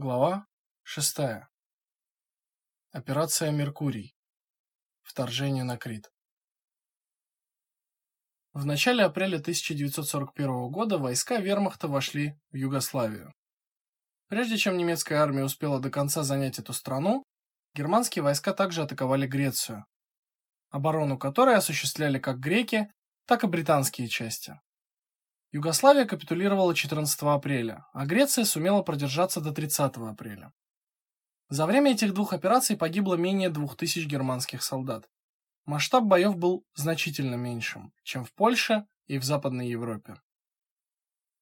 Глава 6. Операция Меркурий. Вторжение на Крит. В начале апреля 1941 года войска Вермахта вошли в Югославию. Прежде чем немецкая армия успела до конца занять эту страну, германские войска также атаковали Грецию, оборону которой осуществляли как греки, так и британские части. Югославия капитулировала 14 апреля, а Греция сумела продержаться до 30 апреля. За время этих двух операций погибло менее 2000 германских солдат. Масштаб боев был значительно меньшим, чем в Польше и в Западной Европе.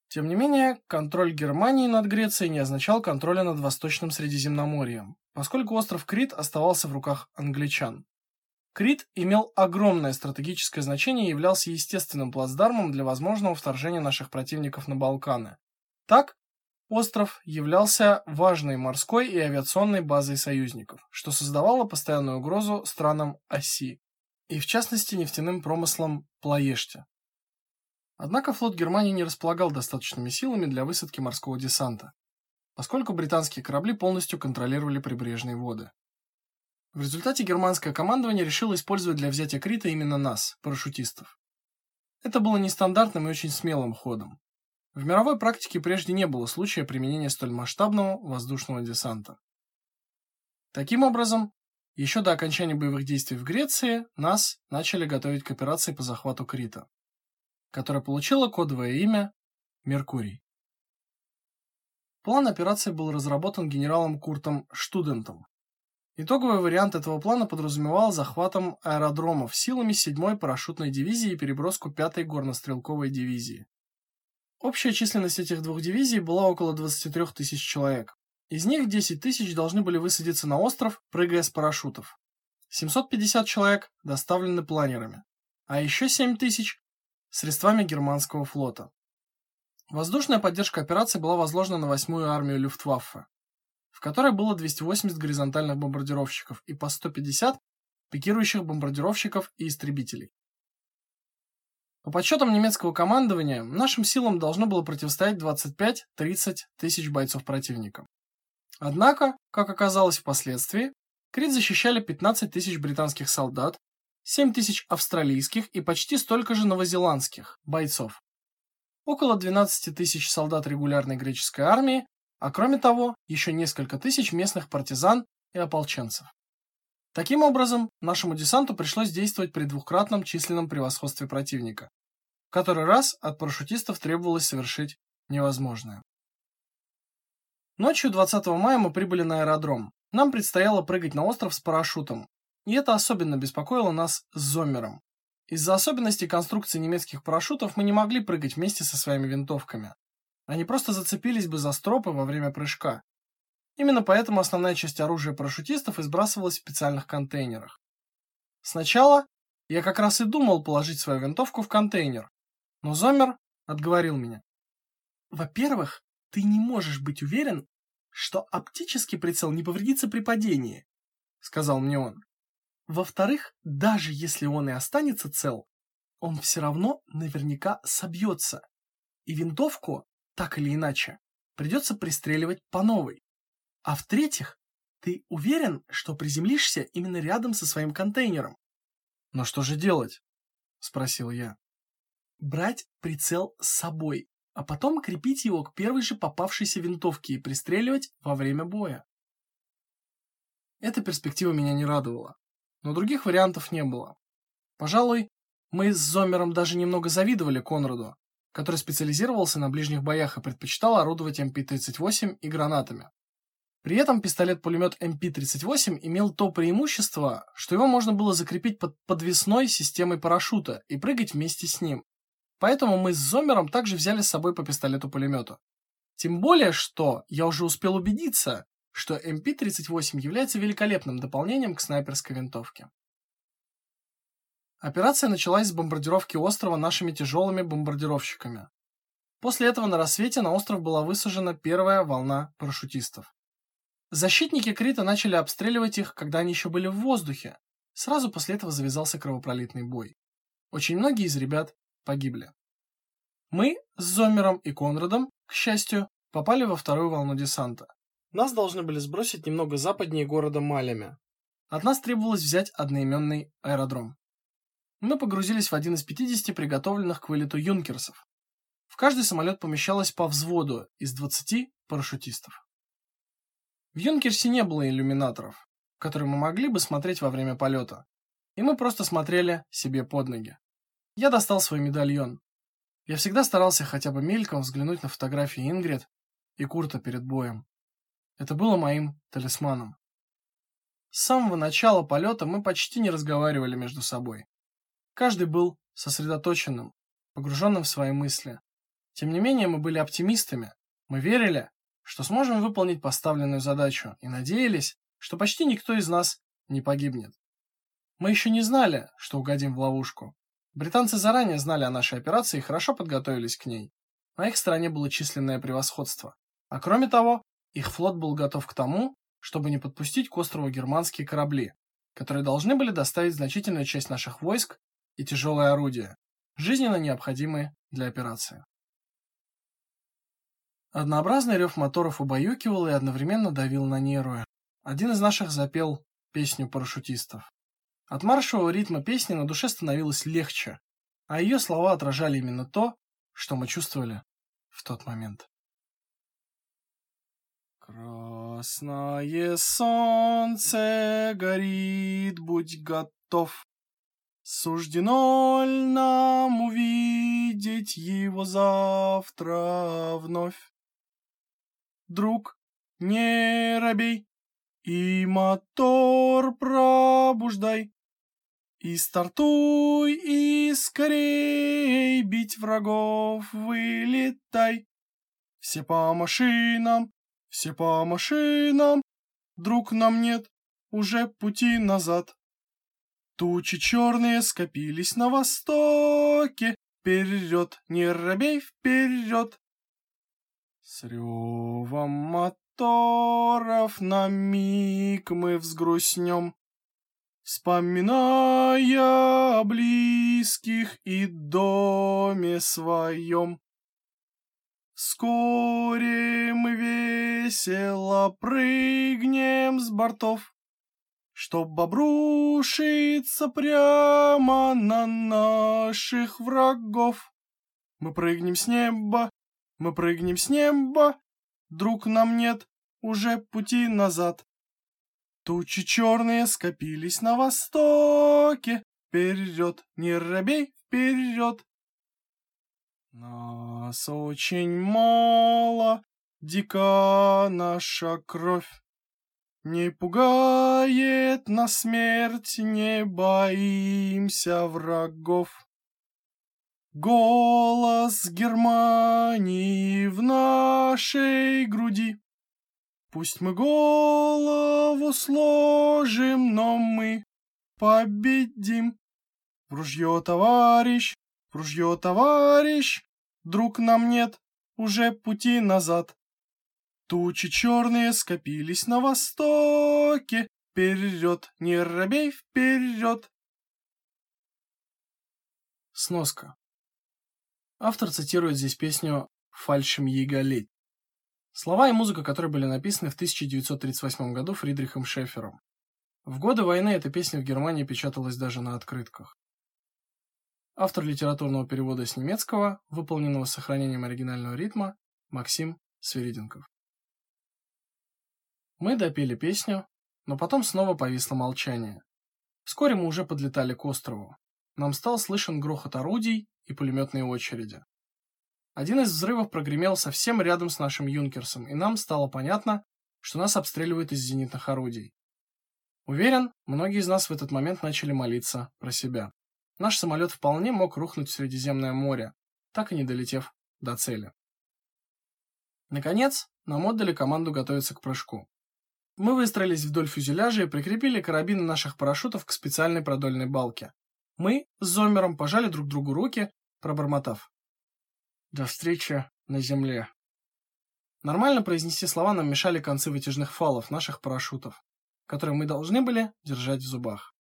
Тем не менее, контроль Германии над Грецией не означал контроля над Восточным Средиземноморьем, поскольку остров Крит оставался в руках англичан. Крит имел огромное стратегическое значение и являлся естественным плацдармом для возможного вторжения наших противников на Балканы. Так, остров являлся важной морской и авиационной базой союзников, что создавало постоянную угрозу странам оси, и в частности нефтяным промыслам Плоешти. Однако флот Германии не располагал достаточными силами для высадки морского десанта, поскольку британские корабли полностью контролировали прибрежные воды. В результате германское командование решило использовать для взятия Крита именно нас, парашютистов. Это было нестандартным и очень смелым ходом. В мировой практике прежде не было случая применения столь масштабного воздушного десанта. Таким образом, еще до окончания боевых действий в Греции нас начали готовить к операции по захвату Крита, которая получила кодовое имя Меркурий. План операции был разработан генералом Куртом Штудентом, Итоговый вариант этого плана подразумевал захватом аэродромов силами 7-й парашютной дивизии и переброску 5-й горнострелковой дивизии. Общая численность этих двух дивизий была около 23 тысяч человек. Из них 10 тысяч должны были высадиться на остров, прыгая с парашютов. 750 человек доставлены планерами, а еще 7 тысяч средствами германского флота. Воздушная поддержка операции была возложена на 8-ю армию Люфтваффе в которой было 280 горизонтальных бомбардировщиков и по 150 пикирующих бомбардировщиков и истребителей. По подсчетам немецкого командования, нашим силам должно было противостоять 25-30 тысяч бойцов противника. Однако, как оказалось впоследствии, Крит защищали 15 тысяч британских солдат, 7 тысяч австралийских и почти столько же новозеландских бойцов. Около 12 тысяч солдат регулярной греческой армии а кроме того, еще несколько тысяч местных партизан и ополченцев. Таким образом, нашему десанту пришлось действовать при двукратном численном превосходстве противника. В который раз от парашютистов требовалось совершить невозможное. Ночью 20 мая мы прибыли на аэродром. Нам предстояло прыгать на остров с парашютом, и это особенно беспокоило нас с Зоммером. Из-за особенностей конструкции немецких парашютов мы не могли прыгать вместе со своими винтовками. Они просто зацепились бы за стропы во время прыжка. Именно поэтому основная часть оружия парашютистов избрасывалась в специальных контейнерах. Сначала я как раз и думал положить свою винтовку в контейнер, но Зомер отговорил меня. Во-первых, ты не можешь быть уверен, что оптический прицел не повредится при падении, сказал мне он. Во-вторых, даже если он и останется цел, он все равно наверняка собьется, и винтовку так или иначе, придется пристреливать по новой. А в-третьих, ты уверен, что приземлишься именно рядом со своим контейнером? Но что же делать? спросил я. Брать прицел с собой, а потом крепить его к первой же попавшейся винтовке и пристреливать во время боя. Эта перспектива меня не радовала, но других вариантов не было. Пожалуй, мы с Зомером даже немного завидовали Конраду, который специализировался на ближних боях и предпочитал орудовать МП-38 и гранатами. При этом пистолет-пулемет МП-38 имел то преимущество, что его можно было закрепить под подвесной системой парашюта и прыгать вместе с ним. Поэтому мы с Зомером также взяли с собой по пистолету-пулемету. Тем более, что я уже успел убедиться, что МП-38 является великолепным дополнением к снайперской винтовке. Операция началась с бомбардировки острова нашими тяжелыми бомбардировщиками. После этого на рассвете на остров была высажена первая волна парашютистов. Защитники Крита начали обстреливать их, когда они еще были в воздухе. Сразу после этого завязался кровопролитный бой. Очень многие из ребят погибли. Мы с Зомером и Конрадом, к счастью, попали во вторую волну десанта. Нас должны были сбросить немного западнее города Малями. От нас требовалось взять одноименный аэродром. Мы погрузились в один из 50 приготовленных к вылету юнкерсов. В каждый самолет помещалось по взводу из 20 парашютистов. В юнкерсе не было иллюминаторов, которые мы могли бы смотреть во время полета, и мы просто смотрели себе под ноги. Я достал свой медальон. Я всегда старался хотя бы мельком взглянуть на фотографии Ингрид и Курта перед боем. Это было моим талисманом. С самого начала полета мы почти не разговаривали между собой. Каждый был сосредоточенным, погруженным в свои мысли. Тем не менее, мы были оптимистами. Мы верили, что сможем выполнить поставленную задачу и надеялись, что почти никто из нас не погибнет. Мы еще не знали, что угодим в ловушку. Британцы заранее знали о нашей операции и хорошо подготовились к ней. На их стороне было численное превосходство. А кроме того, их флот был готов к тому, чтобы не подпустить к острову германские корабли, которые должны были доставить значительную часть наших войск и тяжелые орудия, жизненно необходимые для операции. Однообразный рев моторов убаюкивал и одновременно давил на нервы. Один из наших запел песню парашютистов. От маршевого ритма песни на душе становилось легче, а ее слова отражали именно то, что мы чувствовали в тот момент. Красное солнце горит, будь готов. Суждено нам увидеть его завтра вновь. Друг, не робей, и мотор пробуждай. И стартуй, и скорей бить врагов вылетай. Все по машинам, все по машинам, друг нам нет, уже пути назад. Тучи черные скопились на востоке, вперед, не робей, вперед. С ревом моторов на миг мы взгрустнем, Вспоминая о близких и доме своем. Вскоре мы весело прыгнем с бортов, Чтоб обрушиться прямо на наших врагов. Мы прыгнем с неба, мы прыгнем с неба, Друг нам нет уже пути назад. Тучи черные скопились на востоке, Вперед, не робей, вперед! Нас очень мало, дика наша кровь. Не пугает нас смерть, не боимся врагов. Голос Германии в нашей груди. Пусть мы голову сложим, но мы победим. В ружье, товарищ, в ружье, товарищ, Друг нам нет, уже пути назад. Тучи черные скопились на востоке, Вперед, не робей, вперед! Сноска. Автор цитирует здесь песню «Фальшем Еголеть». Слова и музыка которой были написаны в 1938 году Фридрихом Шефером. В годы войны эта песня в Германии печаталась даже на открытках. Автор литературного перевода с немецкого, выполненного с сохранением оригинального ритма, Максим Свириденков. Мы допели песню, но потом снова повисло молчание. Вскоре мы уже подлетали к острову. Нам стал слышен грохот орудий и пулеметные очереди. Один из взрывов прогремел совсем рядом с нашим юнкерсом, и нам стало понятно, что нас обстреливают из зенитных орудий. Уверен, многие из нас в этот момент начали молиться про себя. Наш самолет вполне мог рухнуть в Средиземное море, так и не долетев до цели. Наконец, нам отдали команду готовиться к прыжку. Мы выстроились вдоль фюзеляжа и прикрепили карабины наших парашютов к специальной продольной балке. Мы с Зомером пожали друг другу руки, пробормотав: "До встречи на земле". Нормально произнести слова нам мешали концы вытяжных фалов наших парашютов, которые мы должны были держать в зубах.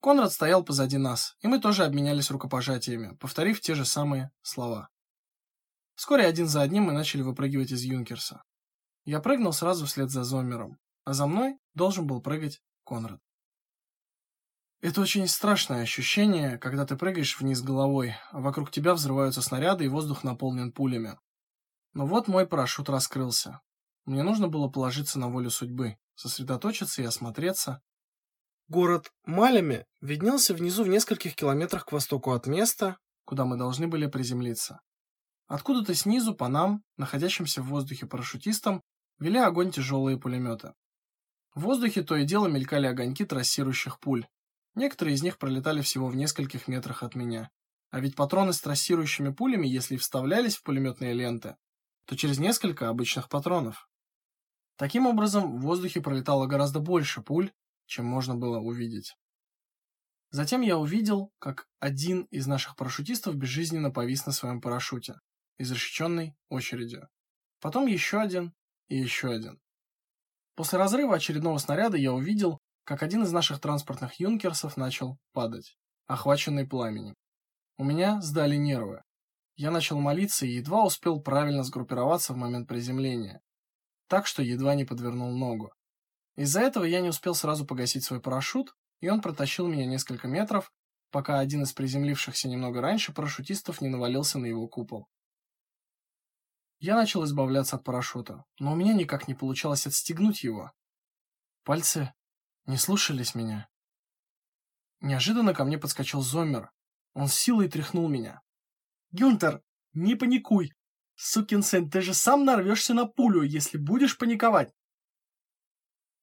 Конрад стоял позади нас, и мы тоже обменялись рукопожатиями, повторив те же самые слова. Вскоре один за одним мы начали выпрыгивать из Юнкерса. Я прыгнул сразу вслед за Зомером, а за мной должен был прыгать Конрад. Это очень страшное ощущение, когда ты прыгаешь вниз головой, а вокруг тебя взрываются снаряды и воздух наполнен пулями. Но вот мой парашют раскрылся. Мне нужно было положиться на волю судьбы, сосредоточиться и осмотреться. Город Малями виднелся внизу в нескольких километрах к востоку от места, куда мы должны были приземлиться. Откуда-то снизу по нам, находящимся в воздухе парашютистам, вели огонь тяжелые пулеметы. В воздухе то и дело мелькали огоньки трассирующих пуль. Некоторые из них пролетали всего в нескольких метрах от меня. А ведь патроны с трассирующими пулями, если вставлялись в пулеметные ленты, то через несколько обычных патронов. Таким образом, в воздухе пролетало гораздо больше пуль, чем можно было увидеть. Затем я увидел, как один из наших парашютистов безжизненно повис на своем парашюте, изрешеченный очередью. Потом еще один и еще один. После разрыва очередного снаряда я увидел, как один из наших транспортных юнкерсов начал падать, охваченный пламенем. У меня сдали нервы. Я начал молиться и едва успел правильно сгруппироваться в момент приземления, так что едва не подвернул ногу. Из-за этого я не успел сразу погасить свой парашют, и он протащил меня несколько метров, пока один из приземлившихся немного раньше парашютистов не навалился на его купол. Я начал избавляться от парашюта, но у меня никак не получалось отстегнуть его. Пальцы не слушались меня. Неожиданно ко мне подскочил Зоммер. Он силой тряхнул меня. «Гюнтер, не паникуй! Сукин сын, ты же сам нарвешься на пулю, если будешь паниковать!»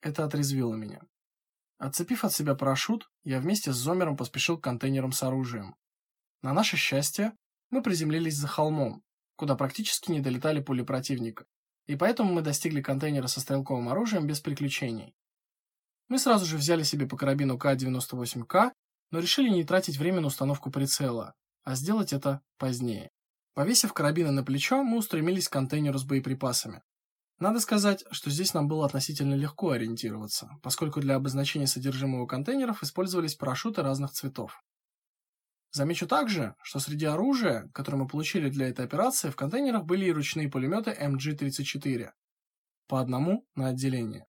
Это отрезвило меня. Отцепив от себя парашют, я вместе с Зомером поспешил к контейнерам с оружием. На наше счастье, мы приземлились за холмом, куда практически не долетали пули противника, и поэтому мы достигли контейнера со стрелковым оружием без приключений. Мы сразу же взяли себе по карабину К-98К, но решили не тратить время на установку прицела, а сделать это позднее. Повесив карабины на плечо, мы устремились к контейнеру с боеприпасами. Надо сказать, что здесь нам было относительно легко ориентироваться, поскольку для обозначения содержимого контейнеров использовались парашюты разных цветов. Замечу также, что среди оружия, которое мы получили для этой операции, в контейнерах были и ручные пулеметы МГ-34, по одному на отделение.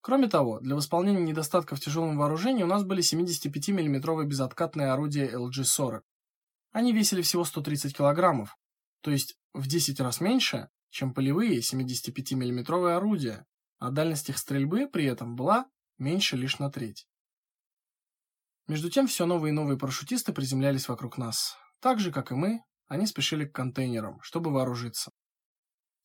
Кроме того, для восполнения в тяжелом вооружении у нас были 75 миллиметровые безоткатные орудия LG-40. Они весили всего 130 килограммов, то есть в 10 раз меньше, чем полевые 75 миллиметровые орудия, а дальность их стрельбы при этом была меньше лишь на треть. Между тем все новые и новые парашютисты приземлялись вокруг нас. Так же, как и мы, они спешили к контейнерам, чтобы вооружиться.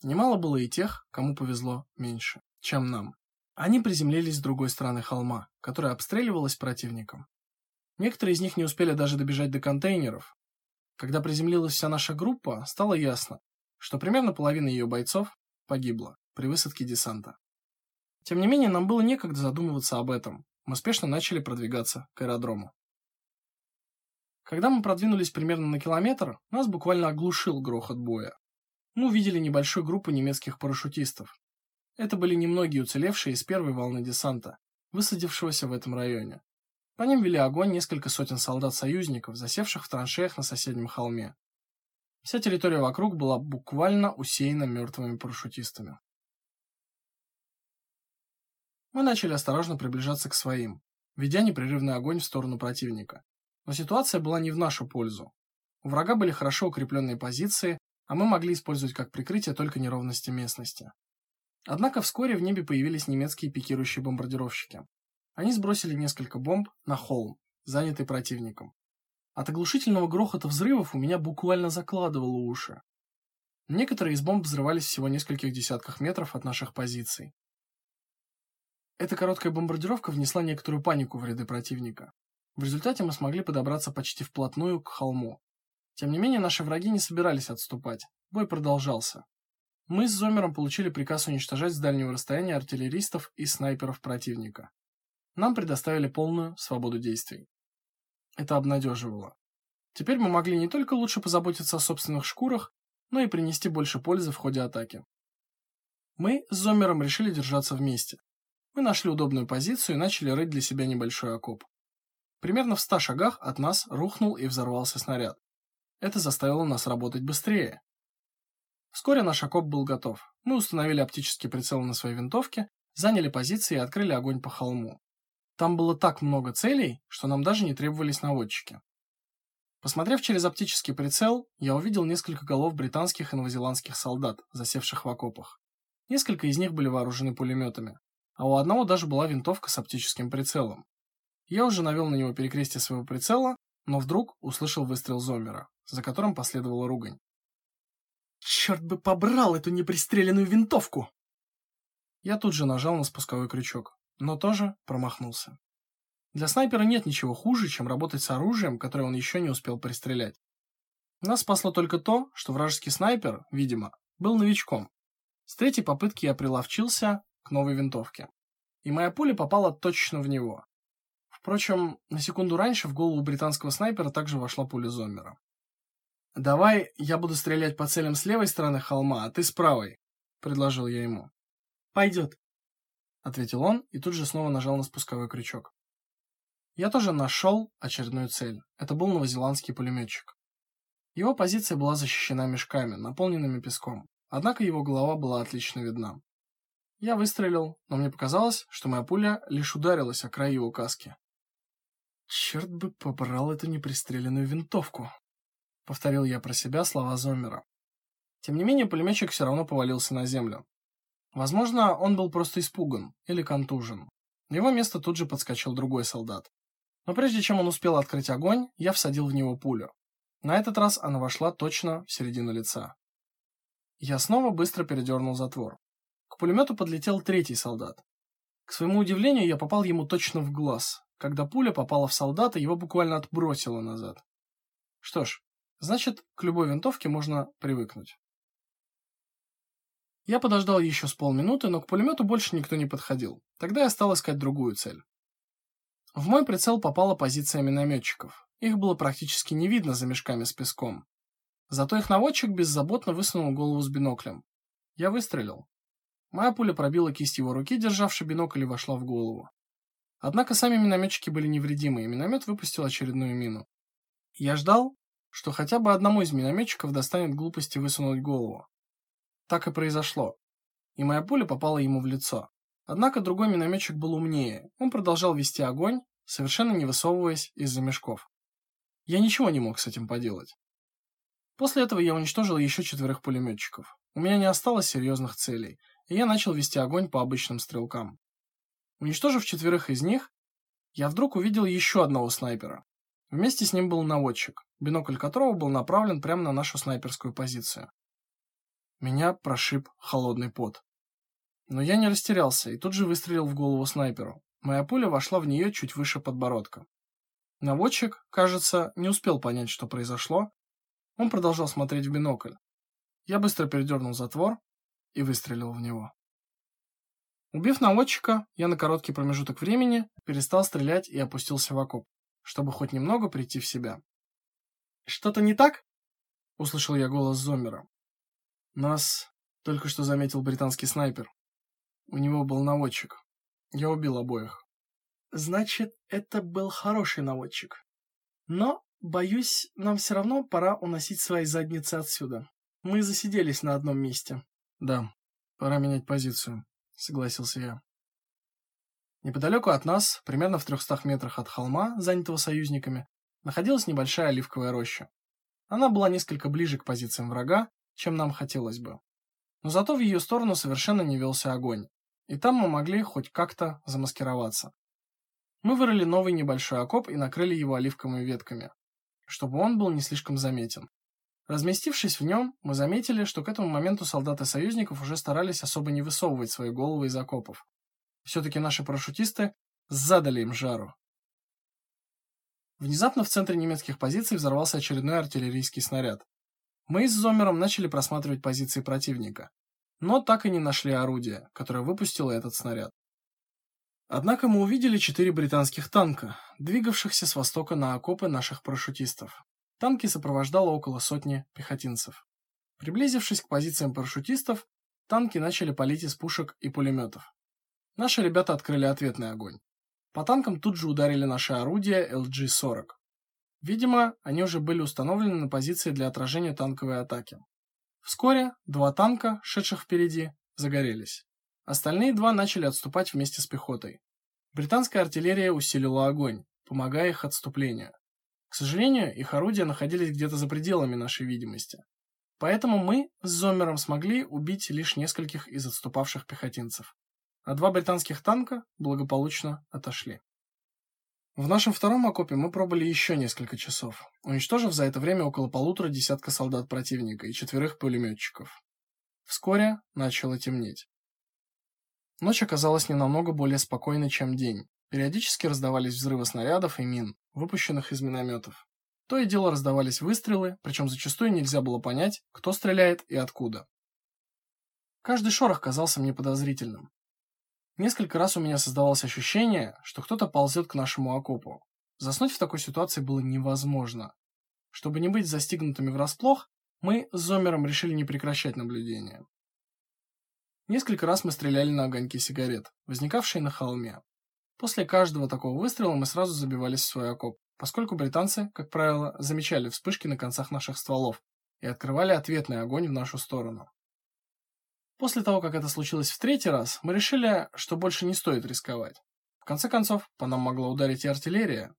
Немало было и тех, кому повезло меньше, чем нам. Они приземлились с другой стороны холма, которая обстреливалась противником. Некоторые из них не успели даже добежать до контейнеров. Когда приземлилась вся наша группа, стало ясно, что примерно половина ее бойцов погибла при высадке десанта. Тем не менее, нам было некогда задумываться об этом, мы спешно начали продвигаться к аэродрому. Когда мы продвинулись примерно на километр, нас буквально оглушил грохот боя. Мы увидели небольшую группу немецких парашютистов. Это были немногие уцелевшие из первой волны десанта, высадившегося в этом районе. По ним вели огонь несколько сотен солдат-союзников, засевших в траншеях на соседнем холме. Вся территория вокруг была буквально усеяна мертвыми парашютистами. Мы начали осторожно приближаться к своим, ведя непрерывный огонь в сторону противника. Но ситуация была не в нашу пользу. У врага были хорошо укрепленные позиции, а мы могли использовать как прикрытие только неровности местности. Однако вскоре в небе появились немецкие пикирующие бомбардировщики. Они сбросили несколько бомб на холм, занятый противником. От оглушительного грохота взрывов у меня буквально закладывало уши. Некоторые из бомб взрывались всего в нескольких десятках метров от наших позиций. Эта короткая бомбардировка внесла некоторую панику в ряды противника. В результате мы смогли подобраться почти вплотную к холму. Тем не менее, наши враги не собирались отступать. Бой продолжался. Мы с Зомером получили приказ уничтожать с дальнего расстояния артиллеристов и снайперов противника. Нам предоставили полную свободу действий. Это обнадеживало. Теперь мы могли не только лучше позаботиться о собственных шкурах, но и принести больше пользы в ходе атаки. Мы с Зомером решили держаться вместе. Мы нашли удобную позицию и начали рыть для себя небольшой окоп. Примерно в ста шагах от нас рухнул и взорвался снаряд. Это заставило нас работать быстрее. Вскоре наш окоп был готов. Мы установили оптический прицел на свои винтовки, заняли позиции и открыли огонь по холму. Там было так много целей, что нам даже не требовались наводчики. Посмотрев через оптический прицел, я увидел несколько голов британских и новозеландских солдат, засевших в окопах. Несколько из них были вооружены пулеметами, а у одного даже была винтовка с оптическим прицелом. Я уже навел на него перекрестие своего прицела, но вдруг услышал выстрел зомбера, за которым последовала ругань. Черт бы побрал эту непристреленную винтовку! Я тут же нажал на спусковой крючок, но тоже промахнулся. Для снайпера нет ничего хуже, чем работать с оружием, которое он еще не успел пристрелять. Нас спасло только то, что вражеский снайпер, видимо, был новичком. С третьей попытки я приловчился к новой винтовке, и моя пуля попала точно в него. Впрочем, на секунду раньше в голову британского снайпера также вошла пуля зомбера. Давай я буду стрелять по целям с левой стороны холма, а ты с правой, предложил я ему. Пойдет, ответил он и тут же снова нажал на спусковой крючок. Я тоже нашел очередную цель. Это был новозеландский пулеметчик. Его позиция была защищена мешками, наполненными песком. Однако его голова была отлично видна. Я выстрелил, но мне показалось, что моя пуля лишь ударилась о край его каски. Черт бы побрал эту непристреленную винтовку, повторил я про себя слова Зоммера. Тем не менее, пулеметчик все равно повалился на землю. Возможно, он был просто испуган или контужен. На его место тут же подскочил другой солдат. Но прежде чем он успел открыть огонь, я всадил в него пулю. На этот раз она вошла точно в середину лица. Я снова быстро передернул затвор. Пулемету подлетел третий солдат. К своему удивлению, я попал ему точно в глаз. Когда пуля попала в солдата, его буквально отбросило назад. Что ж, значит, к любой винтовке можно привыкнуть. Я подождал еще с полминуты, но к пулемету больше никто не подходил. Тогда я стал искать другую цель. В мой прицел попала позиция минометчиков. Их было практически не видно за мешками с песком. Зато их наводчик беззаботно высунул голову с биноклем. Я выстрелил. Моя пуля пробила кисть его руки, державшей бинокль, и вошла в голову. Однако сами минометчики были невредимы, и миномет выпустил очередную мину. Я ждал, что хотя бы одному из минометчиков достанет глупости высунуть голову. Так и произошло. И моя пуля попала ему в лицо. Однако другой минометчик был умнее. Он продолжал вести огонь, совершенно не высовываясь из-за мешков. Я ничего не мог с этим поделать. После этого я уничтожил еще четверых пулеметчиков. У меня не осталось серьезных целей, и я начал вести огонь по обычным стрелкам. Уничтожив четверых из них, я вдруг увидел еще одного снайпера. Вместе с ним был наводчик, бинокль которого был направлен прямо на нашу снайперскую позицию. Меня прошиб холодный пот. Но я не растерялся и тут же выстрелил в голову снайперу. Моя пуля вошла в нее чуть выше подбородка. Наводчик, кажется, не успел понять, что произошло. Он продолжал смотреть в бинокль. Я быстро передернул затвор и выстрелил в него. Убив наводчика, я на короткий промежуток времени перестал стрелять и опустился в окоп, чтобы хоть немного прийти в себя. Что-то не так? услышал я голос Зоммера. Нас только что заметил британский снайпер. У него был наводчик. Я убил обоих. Значит, это был хороший наводчик. Но, боюсь, нам все равно пора уносить свои задницы отсюда. Мы засиделись на одном месте. Да, пора менять позицию, согласился я. Неподалеку от нас, примерно в трехстах метрах от холма, занятого союзниками, находилась небольшая оливковая роща. Она была несколько ближе к позициям врага, чем нам хотелось бы. Но зато в ее сторону совершенно не велся огонь и там мы могли хоть как-то замаскироваться. Мы вырыли новый небольшой окоп и накрыли его оливковыми ветками, чтобы он был не слишком заметен. Разместившись в нем, мы заметили, что к этому моменту солдаты союзников уже старались особо не высовывать свои головы из окопов. все таки наши парашютисты задали им жару. Внезапно в центре немецких позиций взорвался очередной артиллерийский снаряд. Мы с Зомером начали просматривать позиции противника но так и не нашли орудия, которое выпустило этот снаряд. Однако мы увидели четыре британских танка, двигавшихся с востока на окопы наших парашютистов. Танки сопровождало около сотни пехотинцев. Приблизившись к позициям парашютистов, танки начали палить из пушек и пулеметов. Наши ребята открыли ответный огонь. По танкам тут же ударили наши орудия LG-40. Видимо, они уже были установлены на позиции для отражения танковой атаки. Вскоре два танка, шедших впереди, загорелись. Остальные два начали отступать вместе с пехотой. Британская артиллерия усилила огонь, помогая их отступлению. К сожалению, их орудия находились где-то за пределами нашей видимости. Поэтому мы с Зомером смогли убить лишь нескольких из отступавших пехотинцев, а два британских танка благополучно отошли. В нашем втором окопе мы пробыли еще несколько часов, уничтожив за это время около полутора десятка солдат противника и четверых пулеметчиков. Вскоре начало темнеть. Ночь оказалась не намного более спокойной, чем день. Периодически раздавались взрывы снарядов и мин, выпущенных из минометов. То и дело раздавались выстрелы, причем зачастую нельзя было понять, кто стреляет и откуда. Каждый шорох казался мне подозрительным. Несколько раз у меня создавалось ощущение, что кто-то ползет к нашему окопу. Заснуть в такой ситуации было невозможно. Чтобы не быть застигнутыми врасплох, мы с Зомером решили не прекращать наблюдение. Несколько раз мы стреляли на огоньки сигарет, возникавшие на холме. После каждого такого выстрела мы сразу забивались в свой окоп, поскольку британцы, как правило, замечали вспышки на концах наших стволов и открывали ответный огонь в нашу сторону. После того, как это случилось в третий раз, мы решили, что больше не стоит рисковать. В конце концов, по нам могла ударить и артиллерия.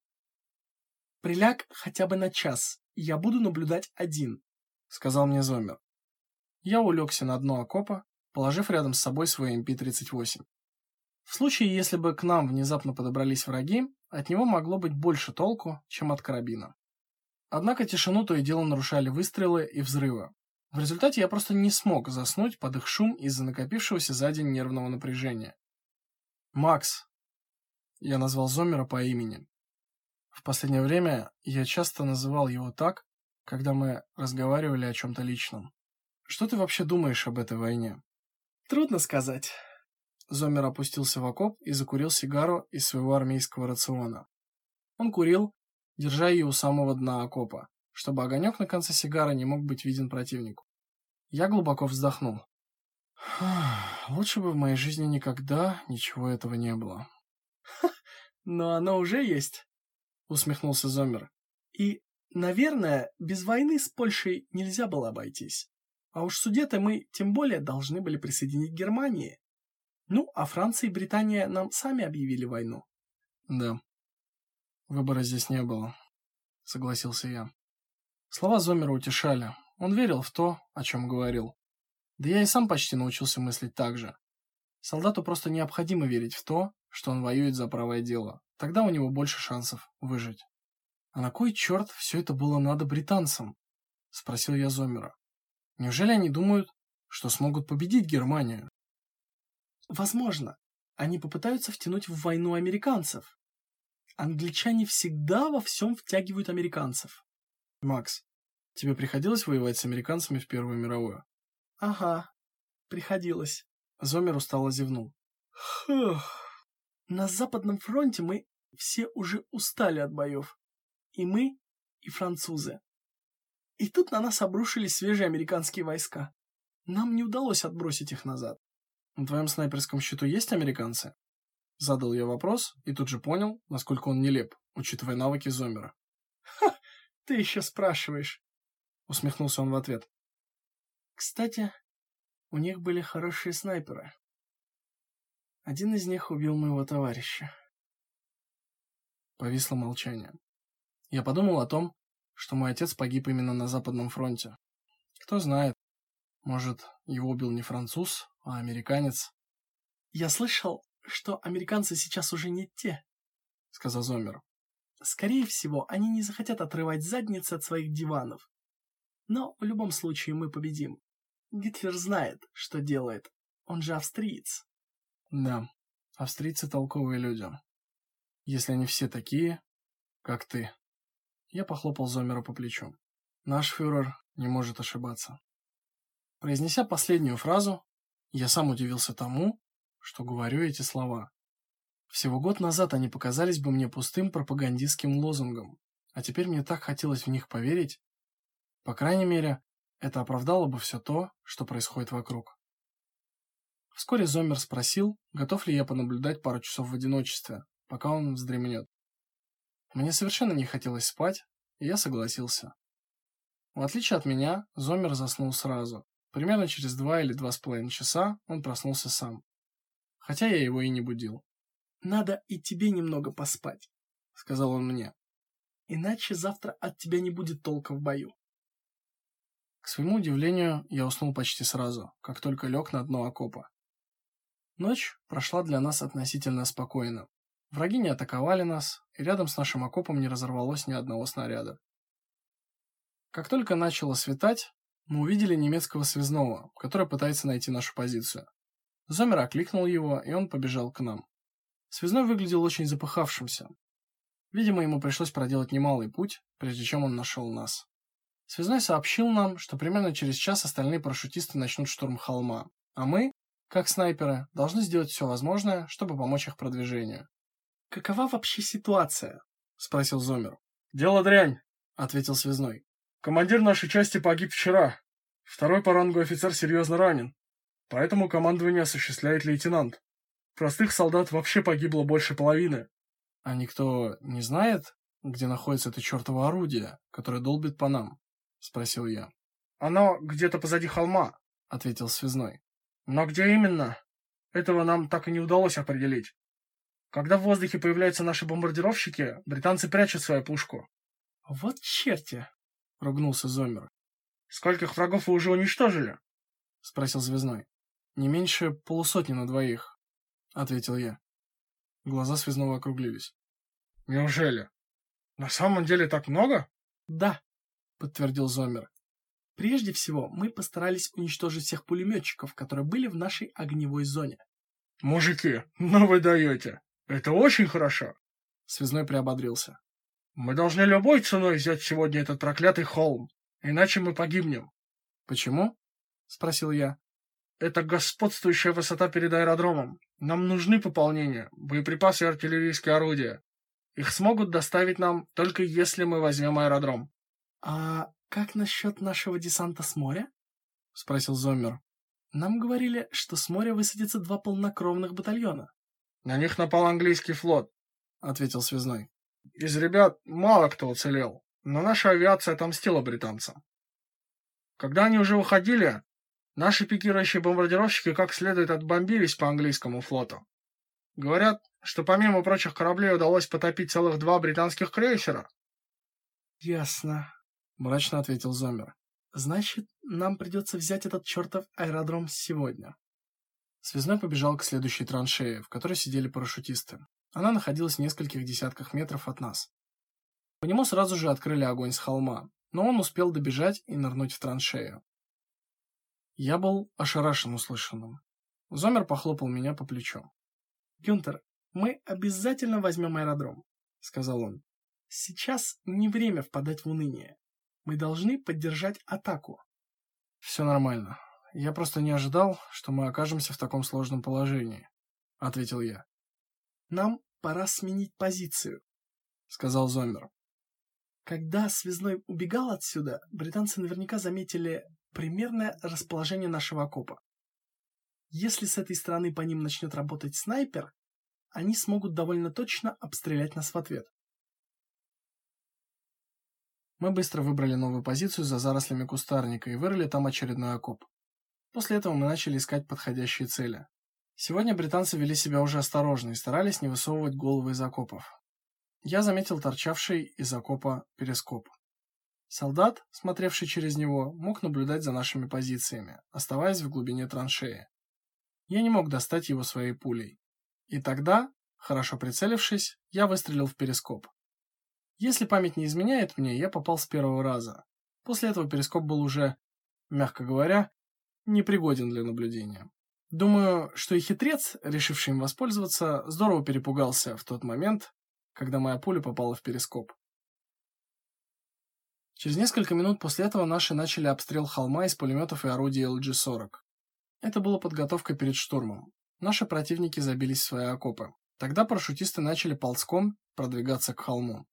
«Приляг хотя бы на час, и я буду наблюдать один», — сказал мне Зомер. Я улегся на дно окопа положив рядом с собой свой МП-38. В случае, если бы к нам внезапно подобрались враги, от него могло быть больше толку, чем от карабина. Однако тишину то и дело нарушали выстрелы и взрывы. В результате я просто не смог заснуть под их шум из-за накопившегося за день нервного напряжения. «Макс!» Я назвал Зомера по имени. В последнее время я часто называл его так, когда мы разговаривали о чем-то личном. Что ты вообще думаешь об этой войне? Трудно сказать. Зомер опустился в окоп и закурил сигару из своего армейского рациона. Он курил, держа ее у самого дна окопа, чтобы огонек на конце сигары не мог быть виден противнику. Я глубоко вздохнул. Лучше бы в моей жизни никогда ничего этого не было. Но оно уже есть, усмехнулся Зомер. И, наверное, без войны с Польшей нельзя было обойтись. А уж судеты мы тем более должны были присоединить Германии. Ну, а Франция и Британия нам сами объявили войну. Да. Выбора здесь не было, согласился я. Слова Зомера утешали. Он верил в то, о чем говорил. Да я и сам почти научился мыслить так же. Солдату просто необходимо верить в то, что он воюет за правое дело. Тогда у него больше шансов выжить. А на кой черт все это было надо британцам? Спросил я Зомера. Неужели они думают, что смогут победить Германию? Возможно. Они попытаются втянуть в войну американцев. Англичане всегда во всем втягивают американцев. Макс, тебе приходилось воевать с американцами в Первую мировую? Ага, приходилось. Зомер устало зевнул. Фух. На Западном фронте мы все уже устали от боев. И мы, и французы. И тут на нас обрушились свежие американские войска. Нам не удалось отбросить их назад. На твоем снайперском счету есть американцы? Задал я вопрос и тут же понял, насколько он нелеп, учитывая навыки Зомера. Ха, ты еще спрашиваешь. Усмехнулся он в ответ. Кстати, у них были хорошие снайперы. Один из них убил моего товарища. Повисло молчание. Я подумал о том, что мой отец погиб именно на Западном фронте. Кто знает, может, его убил не француз, а американец. Я слышал, что американцы сейчас уже не те, сказал Зомер. Скорее всего, они не захотят отрывать задницы от своих диванов. Но в любом случае мы победим. Гитлер знает, что делает. Он же австриец. Да, австрийцы толковые люди. Если они все такие, как ты. Я похлопал Зомера по плечу. Наш фюрер не может ошибаться. Произнеся последнюю фразу, я сам удивился тому, что говорю эти слова. Всего год назад они показались бы мне пустым пропагандистским лозунгом, а теперь мне так хотелось в них поверить. По крайней мере, это оправдало бы все то, что происходит вокруг. Вскоре Зомер спросил, готов ли я понаблюдать пару часов в одиночестве, пока он вздремнет. Мне совершенно не хотелось спать, и я согласился. В отличие от меня, Зомер заснул сразу, Примерно через два или два с половиной часа он проснулся сам. Хотя я его и не будил. «Надо и тебе немного поспать», — сказал он мне. «Иначе завтра от тебя не будет толка в бою». К своему удивлению, я уснул почти сразу, как только лег на дно окопа. Ночь прошла для нас относительно спокойно. Враги не атаковали нас, и рядом с нашим окопом не разорвалось ни одного снаряда. Как только начало светать, мы увидели немецкого связного, который пытается найти нашу позицию. Зомер окликнул его, и он побежал к нам. Связной выглядел очень запыхавшимся. Видимо, ему пришлось проделать немалый путь, прежде чем он нашел нас. Связной сообщил нам, что примерно через час остальные парашютисты начнут штурм холма, а мы, как снайперы, должны сделать все возможное, чтобы помочь их продвижению. «Какова вообще ситуация?» – спросил Зомер. «Дело дрянь», – ответил связной. «Командир нашей части погиб вчера. Второй по рангу офицер серьезно ранен. Поэтому командование осуществляет лейтенант. Простых солдат вообще погибло больше половины. А никто не знает, где находится это чертово орудие, которое долбит по нам?» спросил я. Оно где-то позади холма, ответил связной. Но где именно? Этого нам так и не удалось определить. Когда в воздухе появляются наши бомбардировщики, британцы прячут свою пушку. Вот черти, ругнулся Зомер. Скольких врагов вы уже уничтожили? спросил связной. Не меньше полусотни на двоих, ответил я. Глаза связного округлились. Неужели? На самом деле так много? Да, подтвердил Зомер. Прежде всего, мы постарались уничтожить всех пулеметчиков, которые были в нашей огневой зоне. Мужики, ну вы даете. Это очень хорошо. Связной приободрился. Мы должны любой ценой взять сегодня этот проклятый холм, иначе мы погибнем. Почему? спросил я. Это господствующая высота перед аэродромом. Нам нужны пополнения, боеприпасы и артиллерийские орудия. Их смогут доставить нам только если мы возьмем аэродром. «А как насчет нашего десанта с моря?» — спросил Зоммер. «Нам говорили, что с моря высадятся два полнокровных батальона». «На них напал английский флот», — ответил связной. «Из ребят мало кто уцелел, но наша авиация отомстила британцам. Когда они уже уходили, наши пикирующие бомбардировщики как следует отбомбились по английскому флоту. Говорят, что помимо прочих кораблей удалось потопить целых два британских крейсера». «Ясно», мрачно ответил Зомер. Значит, нам придется взять этот чертов аэродром сегодня. Связной побежал к следующей траншее, в которой сидели парашютисты. Она находилась в нескольких десятках метров от нас. По нему сразу же открыли огонь с холма, но он успел добежать и нырнуть в траншею. Я был ошарашен услышанным. Зомер похлопал меня по плечу. «Гюнтер, мы обязательно возьмем аэродром», — сказал он. «Сейчас не время впадать в уныние. Мы должны поддержать атаку. Все нормально. Я просто не ожидал, что мы окажемся в таком сложном положении, ответил я. Нам пора сменить позицию, сказал Зомер. Когда связной убегал отсюда, британцы наверняка заметили примерное расположение нашего окопа. Если с этой стороны по ним начнет работать снайпер, они смогут довольно точно обстрелять нас в ответ. Мы быстро выбрали новую позицию за зарослями кустарника и вырыли там очередной окоп. После этого мы начали искать подходящие цели. Сегодня британцы вели себя уже осторожно и старались не высовывать головы из окопов. Я заметил торчавший из окопа перископ. Солдат, смотревший через него, мог наблюдать за нашими позициями, оставаясь в глубине траншеи. Я не мог достать его своей пулей. И тогда, хорошо прицелившись, я выстрелил в перископ. Если память не изменяет мне, я попал с первого раза. После этого перископ был уже, мягко говоря, непригоден для наблюдения. Думаю, что и хитрец, решивший им воспользоваться, здорово перепугался в тот момент, когда моя пуля попала в перископ. Через несколько минут после этого наши начали обстрел холма из пулеметов и орудий LG-40. Это было подготовкой перед штурмом. Наши противники забились в свои окопы. Тогда парашютисты начали ползком продвигаться к холму.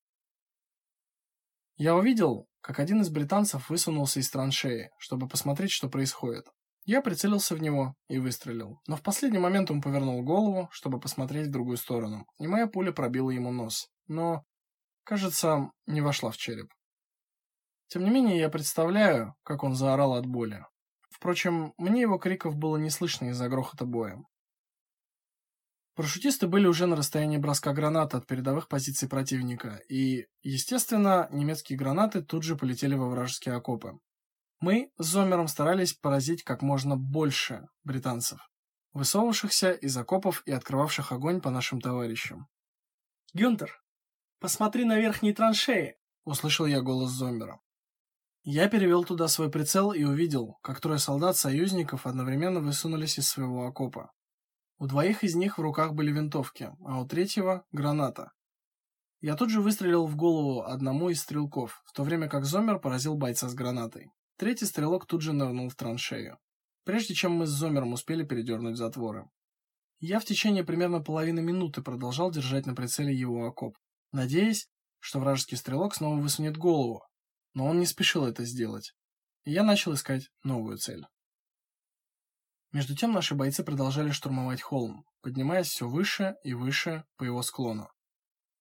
Я увидел, как один из британцев высунулся из траншеи, чтобы посмотреть, что происходит. Я прицелился в него и выстрелил, но в последний момент он повернул голову, чтобы посмотреть в другую сторону, и моя пуля пробила ему нос, но, кажется, не вошла в череп. Тем не менее, я представляю, как он заорал от боли. Впрочем, мне его криков было не слышно из-за грохота боя. Парашютисты были уже на расстоянии броска гранат от передовых позиций противника, и, естественно, немецкие гранаты тут же полетели во вражеские окопы. Мы с Зомером старались поразить как можно больше британцев, высовывавшихся из окопов и открывавших огонь по нашим товарищам. «Гюнтер, посмотри на верхние траншеи!» — услышал я голос Зомера. Я перевел туда свой прицел и увидел, как трое солдат-союзников одновременно высунулись из своего окопа. У двоих из них в руках были винтовки, а у третьего — граната. Я тут же выстрелил в голову одному из стрелков, в то время как Зомер поразил бойца с гранатой. Третий стрелок тут же нырнул в траншею, прежде чем мы с Зомером успели передернуть затворы. Я в течение примерно половины минуты продолжал держать на прицеле его окоп, надеясь, что вражеский стрелок снова высунет голову, но он не спешил это сделать. И я начал искать новую цель. Между тем наши бойцы продолжали штурмовать холм, поднимаясь все выше и выше по его склону.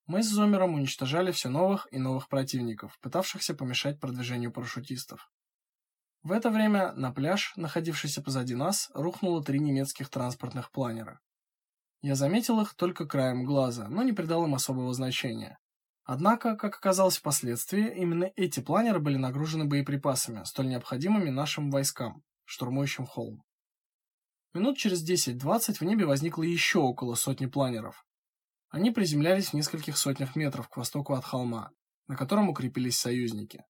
Мы с Зомером уничтожали все новых и новых противников, пытавшихся помешать продвижению парашютистов. В это время на пляж, находившийся позади нас, рухнуло три немецких транспортных планера. Я заметил их только краем глаза, но не придал им особого значения. Однако, как оказалось впоследствии, именно эти планеры были нагружены боеприпасами, столь необходимыми нашим войскам, штурмующим холм. Минут через 10-20 в небе возникло еще около сотни планеров. Они приземлялись в нескольких сотнях метров к востоку от холма, на котором укрепились союзники.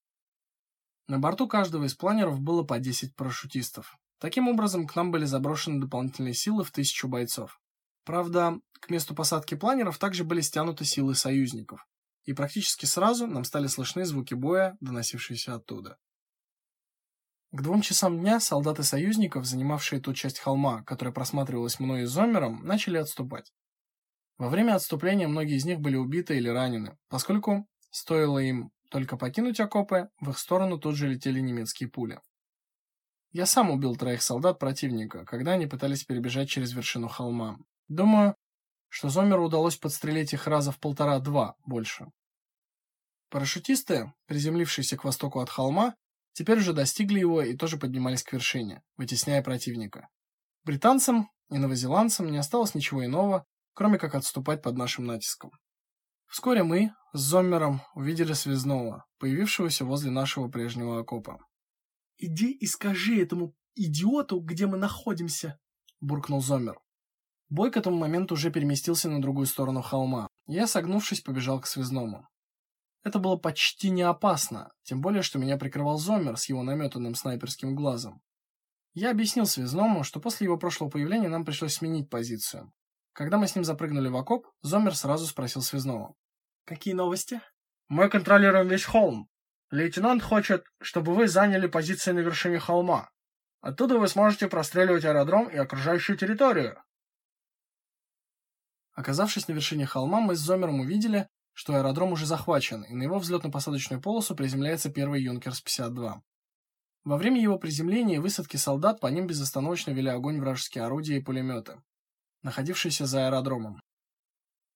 На борту каждого из планеров было по 10 парашютистов. Таким образом, к нам были заброшены дополнительные силы в тысячу бойцов. Правда, к месту посадки планеров также были стянуты силы союзников, и практически сразу нам стали слышны звуки боя, доносившиеся оттуда. К двум часам дня солдаты союзников, занимавшие ту часть холма, которая просматривалась мной и Зомером, начали отступать. Во время отступления многие из них были убиты или ранены, поскольку стоило им только покинуть окопы, в их сторону тут же летели немецкие пули. Я сам убил троих солдат противника, когда они пытались перебежать через вершину холма. Думаю, что Зомеру удалось подстрелить их раза в полтора-два больше. Парашютисты, приземлившиеся к востоку от холма, теперь уже достигли его и тоже поднимались к вершине, вытесняя противника. Британцам и новозеландцам не осталось ничего иного, кроме как отступать под нашим натиском. Вскоре мы с Зоммером увидели связного, появившегося возле нашего прежнего окопа. «Иди и скажи этому идиоту, где мы находимся!» – буркнул Зоммер. Бой к этому моменту уже переместился на другую сторону холма. Я, согнувшись, побежал к связному. Это было почти не опасно, тем более, что меня прикрывал Зомер с его наметанным снайперским глазом. Я объяснил связному, что после его прошлого появления нам пришлось сменить позицию. Когда мы с ним запрыгнули в окоп, Зомер сразу спросил связного. «Какие новости?» «Мы контролируем весь холм. Лейтенант хочет, чтобы вы заняли позиции на вершине холма. Оттуда вы сможете простреливать аэродром и окружающую территорию». Оказавшись на вершине холма, мы с Зомером увидели, что аэродром уже захвачен, и на его взлетно-посадочную полосу приземляется первый Юнкерс-52. Во время его приземления и высадки солдат по ним безостановочно вели огонь вражеские орудия и пулеметы, находившиеся за аэродромом.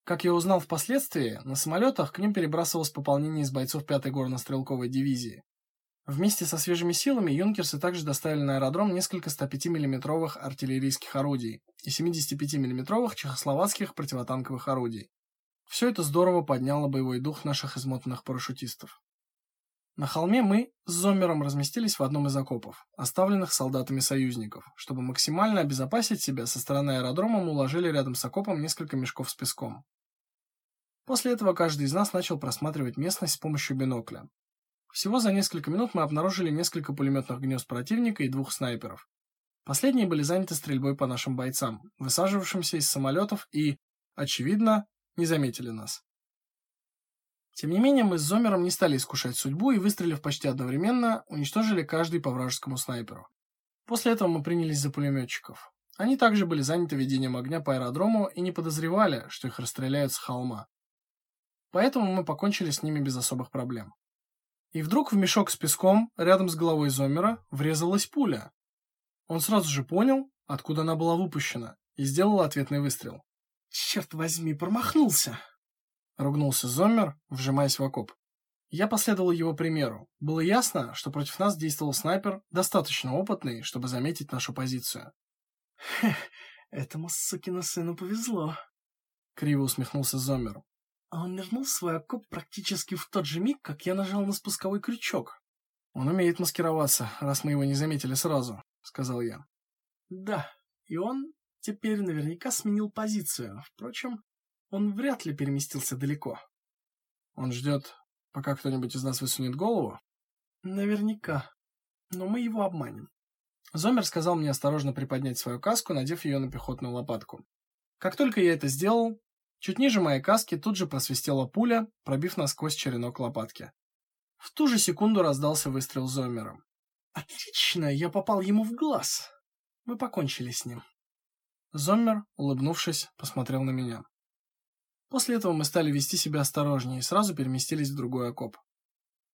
Как я узнал впоследствии, на самолетах к ним перебрасывалось пополнение из бойцов 5-й горно-стрелковой дивизии. Вместе со свежими силами юнкерсы также доставили на аэродром несколько 105 миллиметровых артиллерийских орудий и 75 миллиметровых чехословацких противотанковых орудий. Все это здорово подняло боевой дух наших измотанных парашютистов. На холме мы с Зомером разместились в одном из окопов, оставленных солдатами союзников. Чтобы максимально обезопасить себя, со стороны аэродрома мы уложили рядом с окопом несколько мешков с песком. После этого каждый из нас начал просматривать местность с помощью бинокля. Всего за несколько минут мы обнаружили несколько пулеметных гнезд противника и двух снайперов. Последние были заняты стрельбой по нашим бойцам, высаживавшимся из самолетов и, очевидно, не заметили нас. Тем не менее, мы с Зомером не стали искушать судьбу и, выстрелив почти одновременно, уничтожили каждый по вражескому снайперу. После этого мы принялись за пулеметчиков. Они также были заняты ведением огня по аэродрому и не подозревали, что их расстреляют с холма. Поэтому мы покончили с ними без особых проблем. И вдруг в мешок с песком рядом с головой Зомера врезалась пуля. Он сразу же понял, откуда она была выпущена, и сделал ответный выстрел. Черт возьми, промахнулся. Ругнулся Зоммер, вжимаясь в окоп. Я последовал его примеру. Было ясно, что против нас действовал снайпер, достаточно опытный, чтобы заметить нашу позицию. Хе, этому сукину сыну повезло. Криво усмехнулся Зомер. А он нырнул в свой окоп практически в тот же миг, как я нажал на спусковой крючок. Он умеет маскироваться, раз мы его не заметили сразу, сказал я. Да, и он теперь наверняка сменил позицию. Впрочем, он вряд ли переместился далеко. Он ждет, пока кто-нибудь из нас высунет голову? Наверняка. Но мы его обманем. Зомер сказал мне осторожно приподнять свою каску, надев ее на пехотную лопатку. Как только я это сделал, чуть ниже моей каски тут же просвистела пуля, пробив насквозь черенок лопатки. В ту же секунду раздался выстрел Зомера. Отлично, я попал ему в глаз. Мы покончили с ним. Зоммер, улыбнувшись, посмотрел на меня. После этого мы стали вести себя осторожнее и сразу переместились в другой окоп.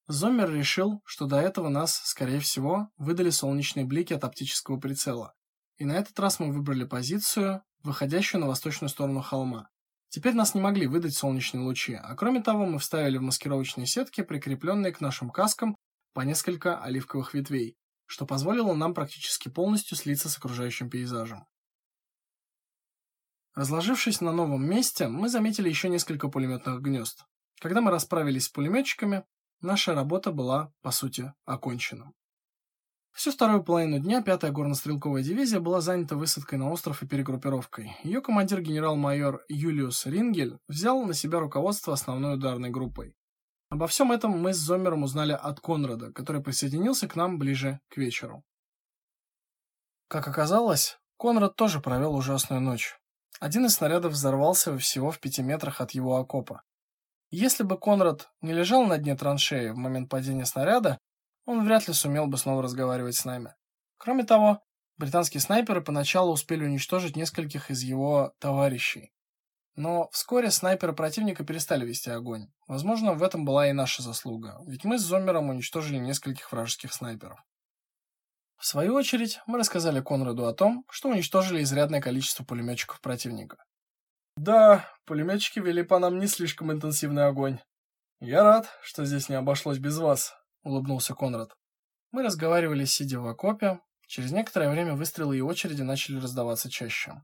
Зоммер решил, что до этого нас, скорее всего, выдали солнечные блики от оптического прицела. И на этот раз мы выбрали позицию, выходящую на восточную сторону холма. Теперь нас не могли выдать солнечные лучи, а кроме того мы вставили в маскировочные сетки, прикрепленные к нашим каскам, по несколько оливковых ветвей, что позволило нам практически полностью слиться с окружающим пейзажем. Разложившись на новом месте, мы заметили еще несколько пулеметных гнезд. Когда мы расправились с пулеметчиками, наша работа была, по сути, окончена. Всю вторую половину дня 5-я горнострелковая дивизия была занята высадкой на остров и перегруппировкой. Ее командир генерал-майор Юлиус Рингель взял на себя руководство основной ударной группой. Обо всем этом мы с Зомером узнали от Конрада, который присоединился к нам ближе к вечеру. Как оказалось, Конрад тоже провел ужасную ночь. Один из снарядов взорвался всего в пяти метрах от его окопа. Если бы Конрад не лежал на дне траншеи в момент падения снаряда, он вряд ли сумел бы снова разговаривать с нами. Кроме того, британские снайперы поначалу успели уничтожить нескольких из его товарищей. Но вскоре снайперы противника перестали вести огонь. Возможно, в этом была и наша заслуга, ведь мы с Зомером уничтожили нескольких вражеских снайперов. В свою очередь, мы рассказали Конраду о том, что уничтожили изрядное количество пулеметчиков противника. Да, пулеметчики вели по нам не слишком интенсивный огонь. Я рад, что здесь не обошлось без вас, улыбнулся Конрад. Мы разговаривали сидя в окопе. Через некоторое время выстрелы и очереди начали раздаваться чаще.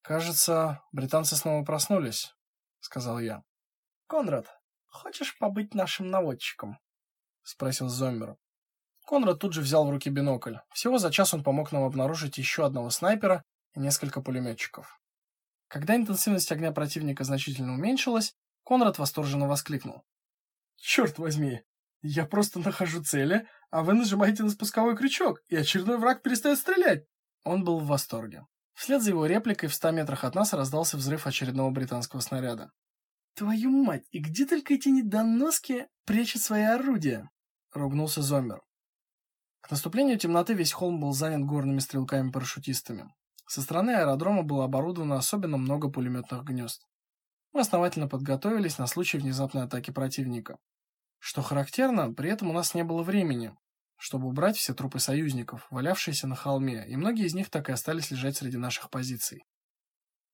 Кажется, британцы снова проснулись, сказал я. Конрад, хочешь побыть нашим наводчиком? спросил Зоммер. Конрад тут же взял в руки бинокль. Всего за час он помог нам обнаружить еще одного снайпера и несколько пулеметчиков. Когда интенсивность огня противника значительно уменьшилась, Конрад восторженно воскликнул: «Черт возьми, я просто нахожу цели, а вы нажимаете на спусковой крючок, и очередной враг перестает стрелять!» Он был в восторге. Вслед за его репликой в ста метрах от нас раздался взрыв очередного британского снаряда. «Твою мать, и где только эти недоноски прячут свои орудия?» — ругнулся Зомер. К наступлению темноты весь холм был занят горными стрелками-парашютистами. Со стороны аэродрома было оборудовано особенно много пулеметных гнезд. Мы основательно подготовились на случай внезапной атаки противника. Что характерно, при этом у нас не было времени, чтобы убрать все трупы союзников, валявшиеся на холме, и многие из них так и остались лежать среди наших позиций.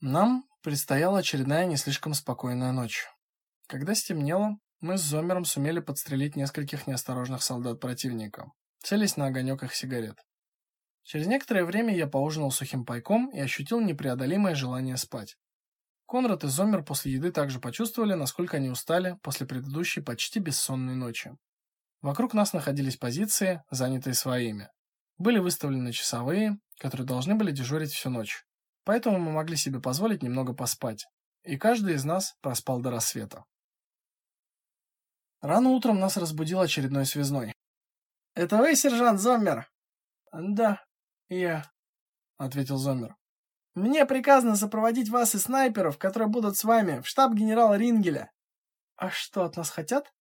Нам предстояла очередная не слишком спокойная ночь. Когда стемнело, мы с Зомером сумели подстрелить нескольких неосторожных солдат противника целясь на огонек их сигарет. Через некоторое время я поужинал сухим пайком и ощутил непреодолимое желание спать. Конрад и Зомер после еды также почувствовали, насколько они устали после предыдущей почти бессонной ночи. Вокруг нас находились позиции, занятые своими. Были выставлены часовые, которые должны были дежурить всю ночь. Поэтому мы могли себе позволить немного поспать. И каждый из нас проспал до рассвета. Рано утром нас разбудил очередной связной. «Это вы, сержант Зоммер?» «Да, я», — ответил Зоммер. «Мне приказано сопроводить вас и снайперов, которые будут с вами, в штаб генерала Рингеля». «А что от нас хотят?»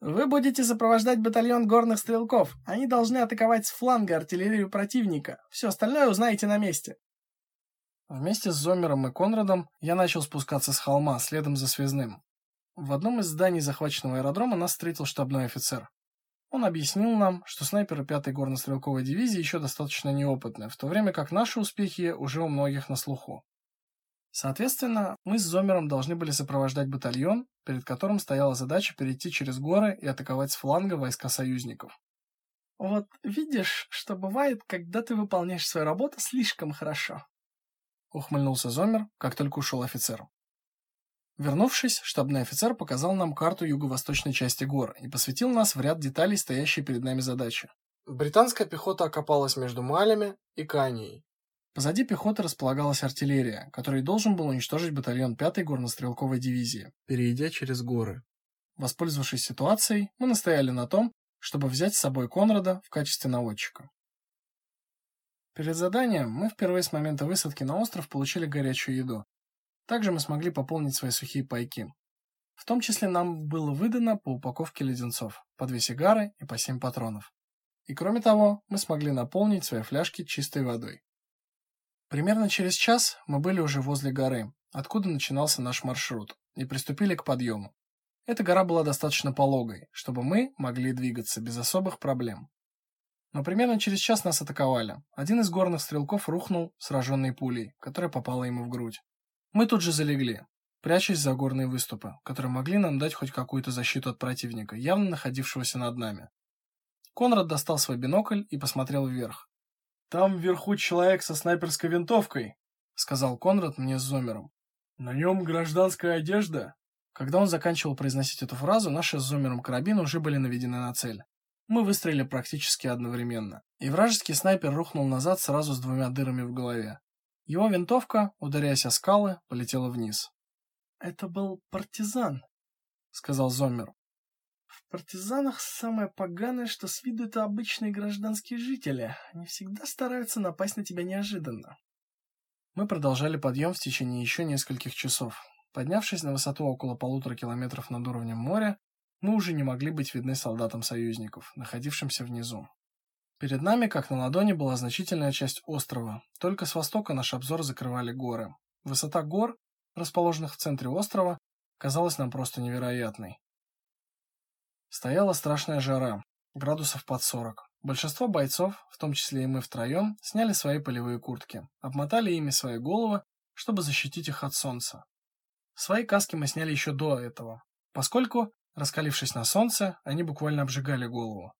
«Вы будете сопровождать батальон горных стрелков. Они должны атаковать с фланга артиллерию противника. Все остальное узнаете на месте». Вместе с Зомером и Конрадом я начал спускаться с холма, следом за связным. В одном из зданий захваченного аэродрома нас встретил штабной офицер. Он объяснил нам, что снайперы 5-й горно-стрелковой дивизии еще достаточно неопытны, в то время как наши успехи уже у многих на слуху. Соответственно, мы с Зомером должны были сопровождать батальон, перед которым стояла задача перейти через горы и атаковать с фланга войска союзников. Вот видишь, что бывает, когда ты выполняешь свою работу слишком хорошо. Ухмыльнулся Зомер, как только ушел офицер. Вернувшись, штабный офицер показал нам карту юго-восточной части гор и посвятил нас в ряд деталей стоящей перед нами задачи. Британская пехота окопалась между Малями и Канией. Позади пехоты располагалась артиллерия, которой должен был уничтожить батальон 5-й горнострелковой дивизии, перейдя через горы. Воспользовавшись ситуацией, мы настояли на том, чтобы взять с собой Конрада в качестве наводчика. Перед заданием мы впервые с момента высадки на остров получили горячую еду. Также мы смогли пополнить свои сухие пайки. В том числе нам было выдано по упаковке леденцов, по две сигары и по семь патронов. И кроме того, мы смогли наполнить свои фляжки чистой водой. Примерно через час мы были уже возле горы, откуда начинался наш маршрут, и приступили к подъему. Эта гора была достаточно пологой, чтобы мы могли двигаться без особых проблем. Но примерно через час нас атаковали. Один из горных стрелков рухнул, сраженный пулей, которая попала ему в грудь. Мы тут же залегли, прячась за горные выступы, которые могли нам дать хоть какую-то защиту от противника, явно находившегося над нами. Конрад достал свой бинокль и посмотрел вверх. «Там вверху человек со снайперской винтовкой», — сказал Конрад мне с зомером. «На нем гражданская одежда, когда он заканчивал произносить эту фразу, наши с зумером карабины уже были наведены на цель. Мы выстрелили практически одновременно, и вражеский снайпер рухнул назад сразу с двумя дырами в голове. Его винтовка, ударяясь о скалы, полетела вниз. «Это был партизан», — сказал Зомер. «В партизанах самое поганое, что с виду это обычные гражданские жители. Они всегда стараются напасть на тебя неожиданно». Мы продолжали подъем в течение еще нескольких часов. Поднявшись на высоту около полутора километров над уровнем моря, мы уже не могли быть видны солдатам союзников, находившимся внизу. Перед нами, как на ладони, была значительная часть острова. Только с востока наш обзор закрывали горы. Высота гор, расположенных в центре острова, казалась нам просто невероятной. Стояла страшная жара, градусов под 40. Большинство бойцов, в том числе и мы втроем, сняли свои полевые куртки, обмотали ими свои головы, чтобы защитить их от солнца. Свои каски мы сняли еще до этого, поскольку, раскалившись на солнце, они буквально обжигали голову.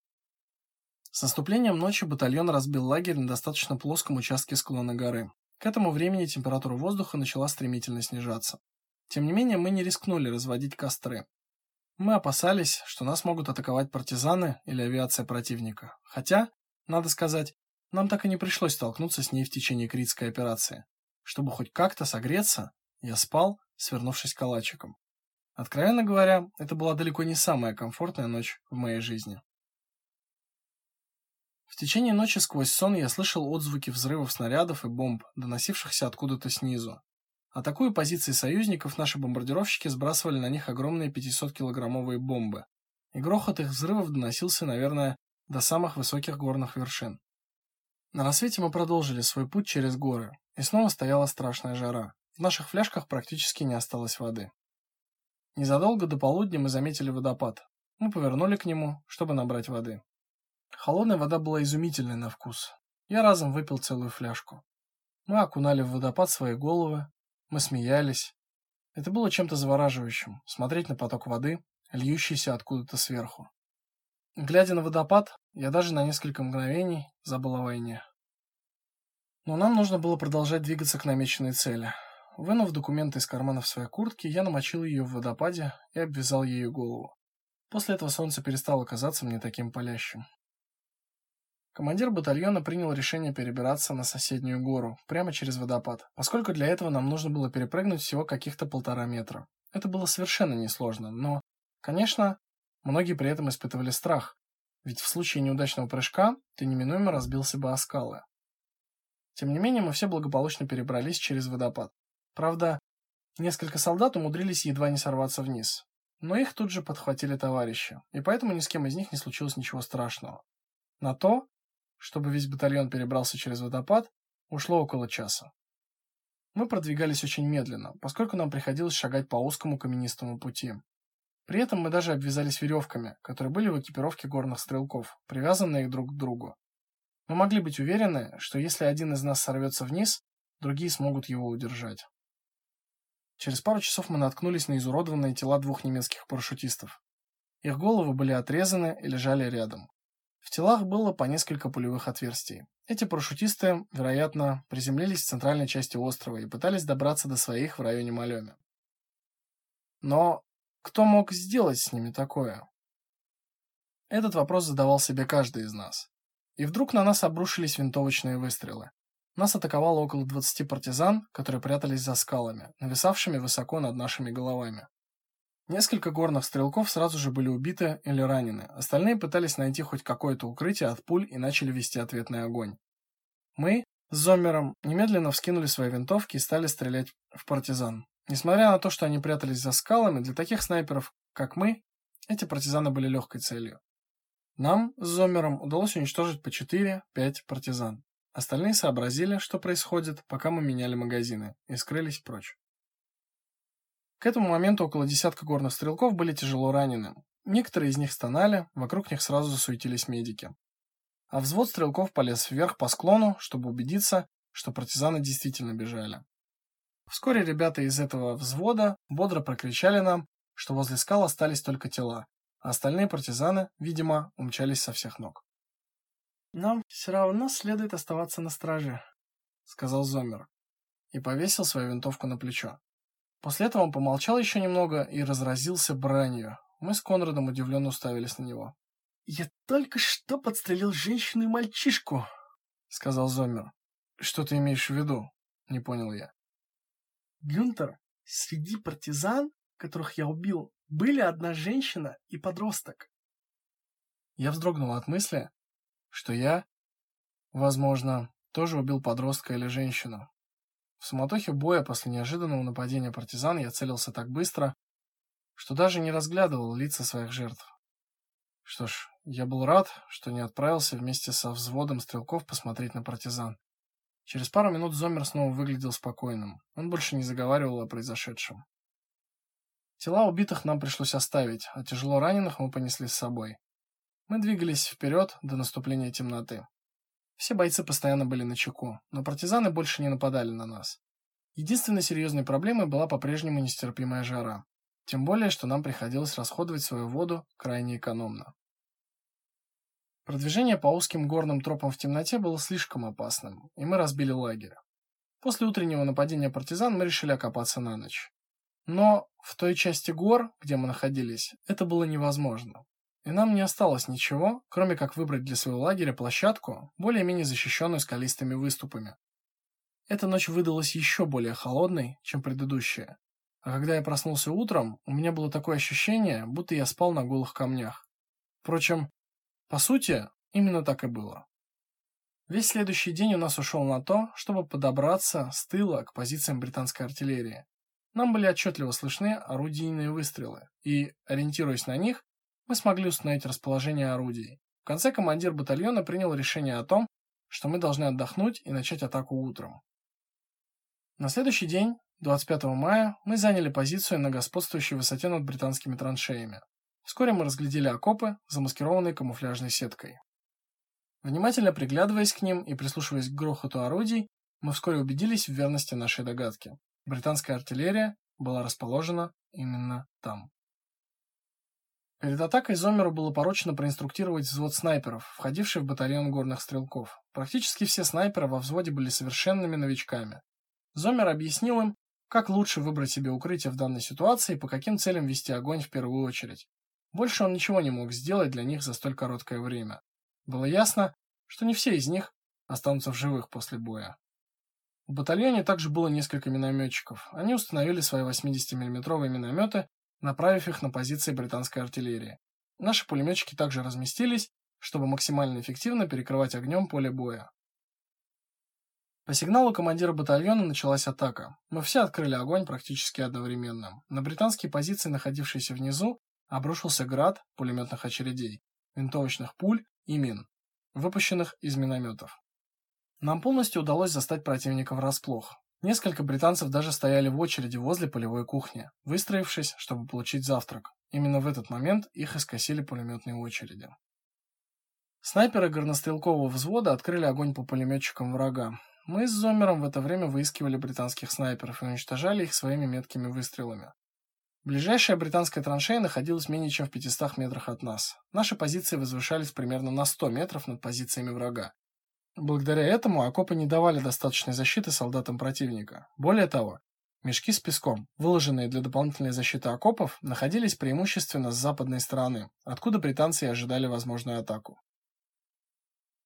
С наступлением ночи батальон разбил лагерь на достаточно плоском участке склона горы. К этому времени температура воздуха начала стремительно снижаться. Тем не менее, мы не рискнули разводить костры. Мы опасались, что нас могут атаковать партизаны или авиация противника. Хотя, надо сказать, нам так и не пришлось столкнуться с ней в течение критской операции. Чтобы хоть как-то согреться, я спал, свернувшись калачиком. Откровенно говоря, это была далеко не самая комфортная ночь в моей жизни. В течение ночи сквозь сон я слышал отзвуки взрывов снарядов и бомб, доносившихся откуда-то снизу. Атакуя позиции союзников, наши бомбардировщики сбрасывали на них огромные 500-килограммовые бомбы. И грохот их взрывов доносился, наверное, до самых высоких горных вершин. На рассвете мы продолжили свой путь через горы, и снова стояла страшная жара. В наших фляжках практически не осталось воды. Незадолго до полудня мы заметили водопад. Мы повернули к нему, чтобы набрать воды. Холодная вода была изумительной на вкус. Я разом выпил целую фляжку. Мы окунали в водопад свои головы, мы смеялись. Это было чем-то завораживающим смотреть на поток воды, льющийся откуда-то сверху. Глядя на водопад, я даже на несколько мгновений забыл о войне. Но нам нужно было продолжать двигаться к намеченной цели. Вынув документы из карманов своей куртки, я намочил ее в водопаде и обвязал ею голову. После этого солнце перестало казаться мне таким палящим. Командир батальона принял решение перебираться на соседнюю гору, прямо через водопад, поскольку для этого нам нужно было перепрыгнуть всего каких-то полтора метра. Это было совершенно несложно, но, конечно, многие при этом испытывали страх, ведь в случае неудачного прыжка ты неминуемо разбился бы о скалы. Тем не менее, мы все благополучно перебрались через водопад. Правда, несколько солдат умудрились едва не сорваться вниз. Но их тут же подхватили товарищи, и поэтому ни с кем из них не случилось ничего страшного. На то, чтобы весь батальон перебрался через водопад, ушло около часа. Мы продвигались очень медленно, поскольку нам приходилось шагать по узкому каменистому пути. При этом мы даже обвязались веревками, которые были в экипировке горных стрелков, привязанные друг к другу. Мы могли быть уверены, что если один из нас сорвется вниз, другие смогут его удержать. Через пару часов мы наткнулись на изуродованные тела двух немецких парашютистов. Их головы были отрезаны и лежали рядом. В телах было по несколько пулевых отверстий. Эти парашютисты, вероятно, приземлились в центральной части острова и пытались добраться до своих в районе Малёме. Но кто мог сделать с ними такое? Этот вопрос задавал себе каждый из нас. И вдруг на нас обрушились винтовочные выстрелы. Нас атаковало около 20 партизан, которые прятались за скалами, нависавшими высоко над нашими головами. Несколько горных стрелков сразу же были убиты или ранены. Остальные пытались найти хоть какое-то укрытие от пуль и начали вести ответный огонь. Мы с Зомером немедленно вскинули свои винтовки и стали стрелять в партизан. Несмотря на то, что они прятались за скалами, для таких снайперов, как мы, эти партизаны были легкой целью. Нам с Зомером удалось уничтожить по 4-5 партизан. Остальные сообразили, что происходит, пока мы меняли магазины, и скрылись прочь. К этому моменту около десятка горных стрелков были тяжело ранены. Некоторые из них стонали, вокруг них сразу засуетились медики. А взвод стрелков полез вверх по склону, чтобы убедиться, что партизаны действительно бежали. Вскоре ребята из этого взвода бодро прокричали нам, что возле скал остались только тела, а остальные партизаны, видимо, умчались со всех ног. Нам все равно следует оставаться на страже, сказал Зомер и повесил свою винтовку на плечо. После этого он помолчал еще немного и разразился бранью. Мы с Конрадом удивленно уставились на него. Я только что подстрелил женщину и мальчишку, сказал Зомер. Что ты имеешь в виду? не понял я. Гюнтер, среди партизан, которых я убил, были одна женщина и подросток. Я вздрогнул от мысли, что я, возможно, тоже убил подростка или женщину. В суматохе боя после неожиданного нападения партизан я целился так быстро, что даже не разглядывал лица своих жертв. Что ж, я был рад, что не отправился вместе со взводом стрелков посмотреть на партизан. Через пару минут Зомер снова выглядел спокойным. Он больше не заговаривал о произошедшем. Тела убитых нам пришлось оставить, а тяжело раненых мы понесли с собой. Мы двигались вперед до наступления темноты. Все бойцы постоянно были на чеку, но партизаны больше не нападали на нас. Единственной серьезной проблемой была по-прежнему нестерпимая жара. Тем более, что нам приходилось расходовать свою воду крайне экономно. Продвижение по узким горным тропам в темноте было слишком опасным, и мы разбили лагерь. После утреннего нападения партизан мы решили окопаться на ночь. Но в той части гор, где мы находились, это было невозможно и нам не осталось ничего, кроме как выбрать для своего лагеря площадку, более-менее защищенную скалистыми выступами. Эта ночь выдалась еще более холодной, чем предыдущая. А когда я проснулся утром, у меня было такое ощущение, будто я спал на голых камнях. Впрочем, по сути, именно так и было. Весь следующий день у нас ушел на то, чтобы подобраться с тыла к позициям британской артиллерии. Нам были отчетливо слышны орудийные выстрелы, и, ориентируясь на них, мы смогли установить расположение орудий. В конце командир батальона принял решение о том, что мы должны отдохнуть и начать атаку утром. На следующий день, 25 мая, мы заняли позицию на господствующей высоте над британскими траншеями. Вскоре мы разглядели окопы, замаскированные камуфляжной сеткой. Внимательно приглядываясь к ним и прислушиваясь к грохоту орудий, мы вскоре убедились в верности нашей догадки. Британская артиллерия была расположена именно там. Перед атакой Зомеру было поручено проинструктировать взвод снайперов, входивший в батальон горных стрелков. Практически все снайперы во взводе были совершенными новичками. Зомер объяснил им, как лучше выбрать себе укрытие в данной ситуации и по каким целям вести огонь в первую очередь. Больше он ничего не мог сделать для них за столь короткое время. Было ясно, что не все из них останутся в живых после боя. В батальоне также было несколько минометчиков. Они установили свои 80-мм минометы направив их на позиции британской артиллерии. Наши пулеметчики также разместились, чтобы максимально эффективно перекрывать огнем поле боя. По сигналу командира батальона началась атака. Мы все открыли огонь практически одновременно. На британские позиции, находившиеся внизу, обрушился град пулеметных очередей, винтовочных пуль и мин, выпущенных из минометов. Нам полностью удалось застать противника врасплох. Несколько британцев даже стояли в очереди возле полевой кухни, выстроившись, чтобы получить завтрак. Именно в этот момент их искосили пулеметные очереди. Снайперы горнострелкового взвода открыли огонь по пулеметчикам врага. Мы с Зомером в это время выискивали британских снайперов и уничтожали их своими меткими выстрелами. Ближайшая британская траншея находилась менее чем в 500 метрах от нас. Наши позиции возвышались примерно на 100 метров над позициями врага. Благодаря этому окопы не давали достаточной защиты солдатам противника. Более того, мешки с песком, выложенные для дополнительной защиты окопов, находились преимущественно с западной стороны, откуда британцы и ожидали возможную атаку.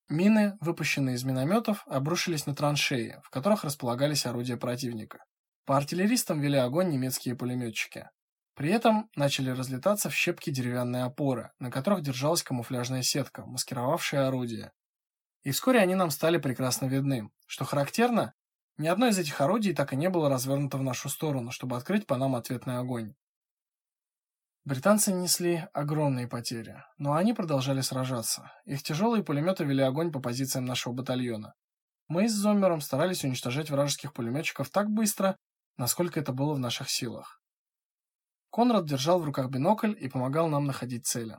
Мины, выпущенные из минометов, обрушились на траншеи, в которых располагались орудия противника. По артиллеристам вели огонь немецкие пулеметчики. При этом начали разлетаться в щепки деревянные опоры, на которых держалась камуфляжная сетка, маскировавшая орудия. И вскоре они нам стали прекрасно видны. Что характерно, ни одно из этих орудий так и не было развернуто в нашу сторону, чтобы открыть по нам ответный огонь. Британцы несли огромные потери, но они продолжали сражаться. Их тяжелые пулеметы вели огонь по позициям нашего батальона. Мы с Зоммером старались уничтожать вражеских пулеметчиков так быстро, насколько это было в наших силах. Конрад держал в руках бинокль и помогал нам находить цели.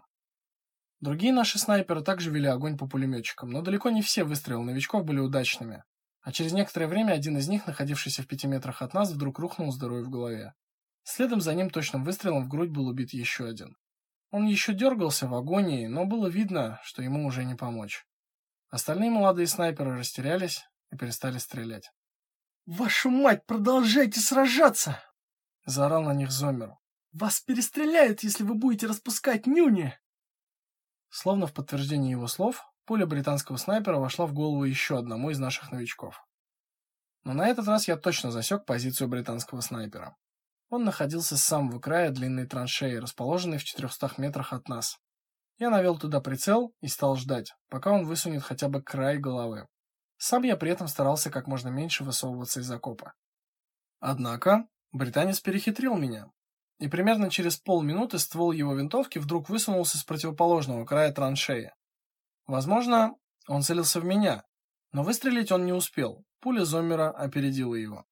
Другие наши снайперы также вели огонь по пулеметчикам, но далеко не все выстрелы новичков были удачными. А через некоторое время один из них, находившийся в пяти метрах от нас, вдруг рухнул с дырой в голове. Следом за ним точным выстрелом в грудь был убит еще один. Он еще дергался в агонии, но было видно, что ему уже не помочь. Остальные молодые снайперы растерялись и перестали стрелять. «Вашу мать, продолжайте сражаться!» — заорал на них Зомер. Вас перестреляют, если вы будете распускать нюни. Словно в подтверждение его слов, пуля британского снайпера вошла в голову еще одному из наших новичков. Но на этот раз я точно засек позицию британского снайпера. Он находился с самого края длинной траншеи, расположенной в 400 метрах от нас. Я навел туда прицел и стал ждать, пока он высунет хотя бы край головы. Сам я при этом старался как можно меньше высовываться из окопа. Однако британец перехитрил меня и примерно через полминуты ствол его винтовки вдруг высунулся с противоположного края траншеи. Возможно, он целился в меня, но выстрелить он не успел. Пуля Зомера опередила его.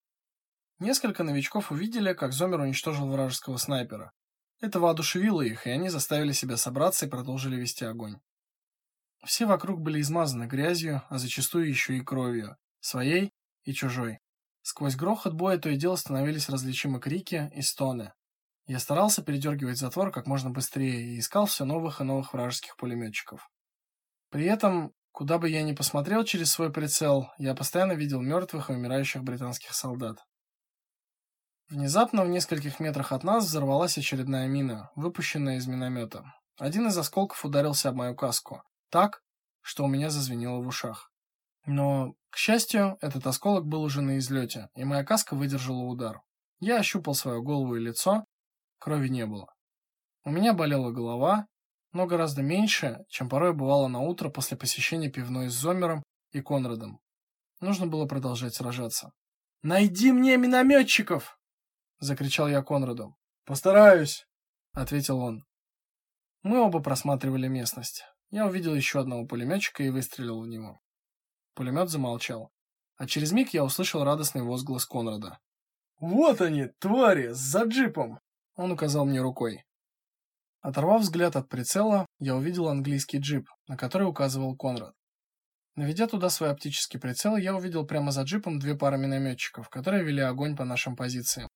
Несколько новичков увидели, как Зомер уничтожил вражеского снайпера. Это воодушевило их, и они заставили себя собраться и продолжили вести огонь. Все вокруг были измазаны грязью, а зачастую еще и кровью, своей и чужой. Сквозь грохот боя то и дело становились различимы крики и стоны. Я старался передергивать затвор как можно быстрее и искал все новых и новых вражеских пулеметчиков. При этом, куда бы я ни посмотрел через свой прицел, я постоянно видел мертвых и умирающих британских солдат. Внезапно в нескольких метрах от нас взорвалась очередная мина, выпущенная из миномета. Один из осколков ударился об мою каску, так, что у меня зазвенело в ушах. Но, к счастью, этот осколок был уже на излете, и моя каска выдержала удар. Я ощупал свою голову и лицо, Крови не было. У меня болела голова, но гораздо меньше, чем порой бывало на утро после посещения пивной с Зомером и Конрадом. Нужно было продолжать сражаться. «Найди мне минометчиков!» — закричал я Конраду. «Постараюсь», — ответил он. Мы оба просматривали местность. Я увидел еще одного пулеметчика и выстрелил в него. Пулемет замолчал. А через миг я услышал радостный возглас Конрада. «Вот они, твари, за джипом!» Он указал мне рукой. Оторвав взгляд от прицела, я увидел английский джип, на который указывал Конрад. Наведя туда свой оптический прицел, я увидел прямо за джипом две пары минометчиков, которые вели огонь по нашим позициям.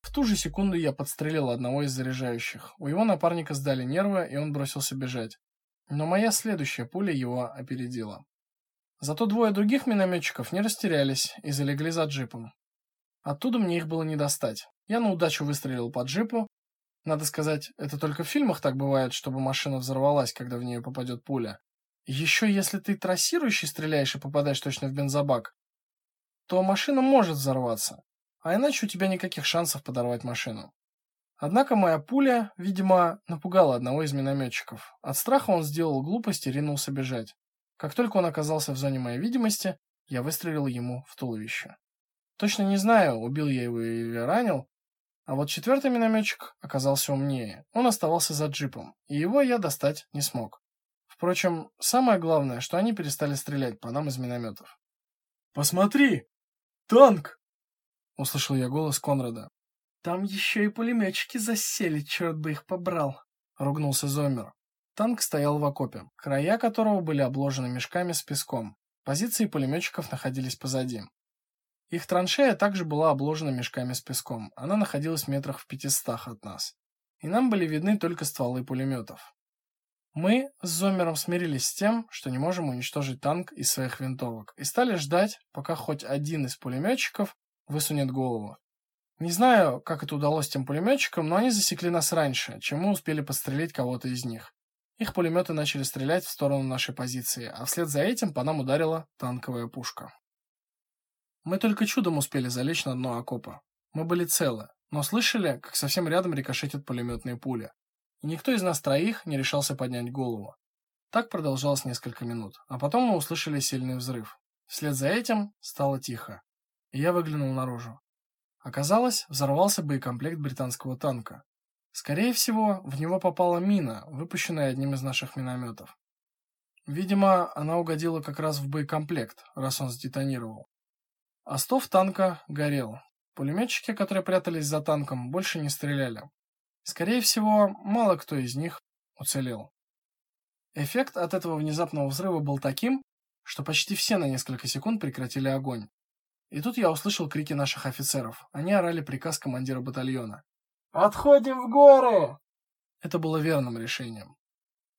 В ту же секунду я подстрелил одного из заряжающих. У его напарника сдали нервы, и он бросился бежать. Но моя следующая пуля его опередила. Зато двое других минометчиков не растерялись и залегли за джипом. Оттуда мне их было не достать. Я на удачу выстрелил по джипу. Надо сказать, это только в фильмах так бывает, чтобы машина взорвалась, когда в нее попадет пуля. Еще если ты трассирующий стреляешь и попадаешь точно в бензобак, то машина может взорваться, а иначе у тебя никаких шансов подорвать машину. Однако моя пуля, видимо, напугала одного из минометчиков. От страха он сделал глупость и ринулся бежать. Как только он оказался в зоне моей видимости, я выстрелил ему в туловище. Точно не знаю, убил я его или ранил, а вот четвертый минометчик оказался умнее. Он оставался за джипом, и его я достать не смог. Впрочем, самое главное, что они перестали стрелять по нам из минометов. «Посмотри! Танк!» — услышал я голос Конрада. «Там еще и пулеметчики засели, черт бы их побрал!» — ругнулся Зомер. Танк стоял в окопе, края которого были обложены мешками с песком. Позиции пулеметчиков находились позади. Их траншея также была обложена мешками с песком. Она находилась в метрах в пятистах от нас. И нам были видны только стволы пулеметов. Мы с Зомером смирились с тем, что не можем уничтожить танк из своих винтовок, и стали ждать, пока хоть один из пулеметчиков высунет голову. Не знаю, как это удалось тем пулеметчикам, но они засекли нас раньше, чем мы успели подстрелить кого-то из них. Их пулеметы начали стрелять в сторону нашей позиции, а вслед за этим по нам ударила танковая пушка. Мы только чудом успели залечь на дно окопа. Мы были целы, но слышали, как совсем рядом рикошетят пулеметные пули. И никто из нас троих не решался поднять голову. Так продолжалось несколько минут, а потом мы услышали сильный взрыв. Вслед за этим стало тихо. И я выглянул наружу. Оказалось, взорвался боекомплект британского танка. Скорее всего, в него попала мина, выпущенная одним из наших минометов. Видимо, она угодила как раз в боекомплект, раз он сдетонировал. Остов танка горел. Пулеметчики, которые прятались за танком, больше не стреляли. Скорее всего, мало кто из них уцелел. Эффект от этого внезапного взрыва был таким, что почти все на несколько секунд прекратили огонь. И тут я услышал крики наших офицеров. Они орали приказ командира батальона. «Отходим в горы!» Это было верным решением.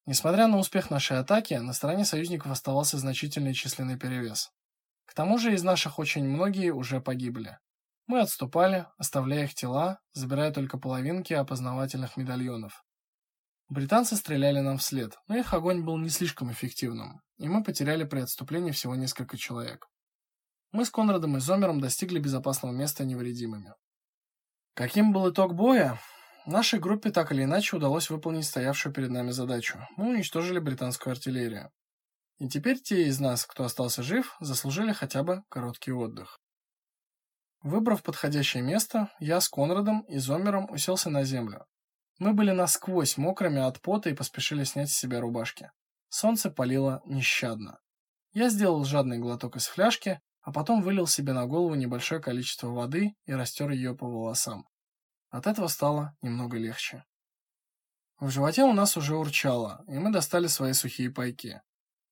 Несмотря на успех нашей атаки, на стороне союзников оставался значительный численный перевес. Тому же из наших очень многие уже погибли. Мы отступали, оставляя их тела, забирая только половинки опознавательных медальонов. Британцы стреляли нам вслед, но их огонь был не слишком эффективным, и мы потеряли при отступлении всего несколько человек. Мы с Конрадом и Зомером достигли безопасного места невредимыми. Каким был итог боя? Нашей группе так или иначе удалось выполнить стоявшую перед нами задачу. Мы уничтожили британскую артиллерию. И теперь те из нас, кто остался жив, заслужили хотя бы короткий отдых. Выбрав подходящее место, я с Конрадом и Зомером уселся на землю. Мы были насквозь мокрыми от пота и поспешили снять с себя рубашки. Солнце палило нещадно. Я сделал жадный глоток из фляжки, а потом вылил себе на голову небольшое количество воды и растер ее по волосам. От этого стало немного легче. В животе у нас уже урчало, и мы достали свои сухие пайки.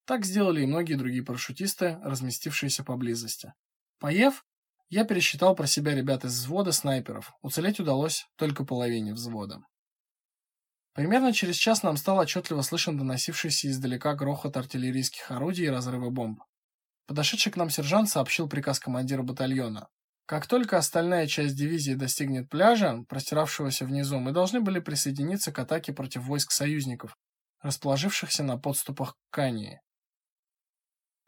Так сделали и многие другие парашютисты, разместившиеся поблизости. Поев, я пересчитал про себя ребят из взвода снайперов. Уцелеть удалось только половине взвода. Примерно через час нам стал отчетливо слышен доносившийся издалека грохот артиллерийских орудий и разрывы бомб. Подошедший к нам сержант сообщил приказ командира батальона. Как только остальная часть дивизии достигнет пляжа, простиравшегося внизу, мы должны были присоединиться к атаке против войск союзников, расположившихся на подступах к Кании.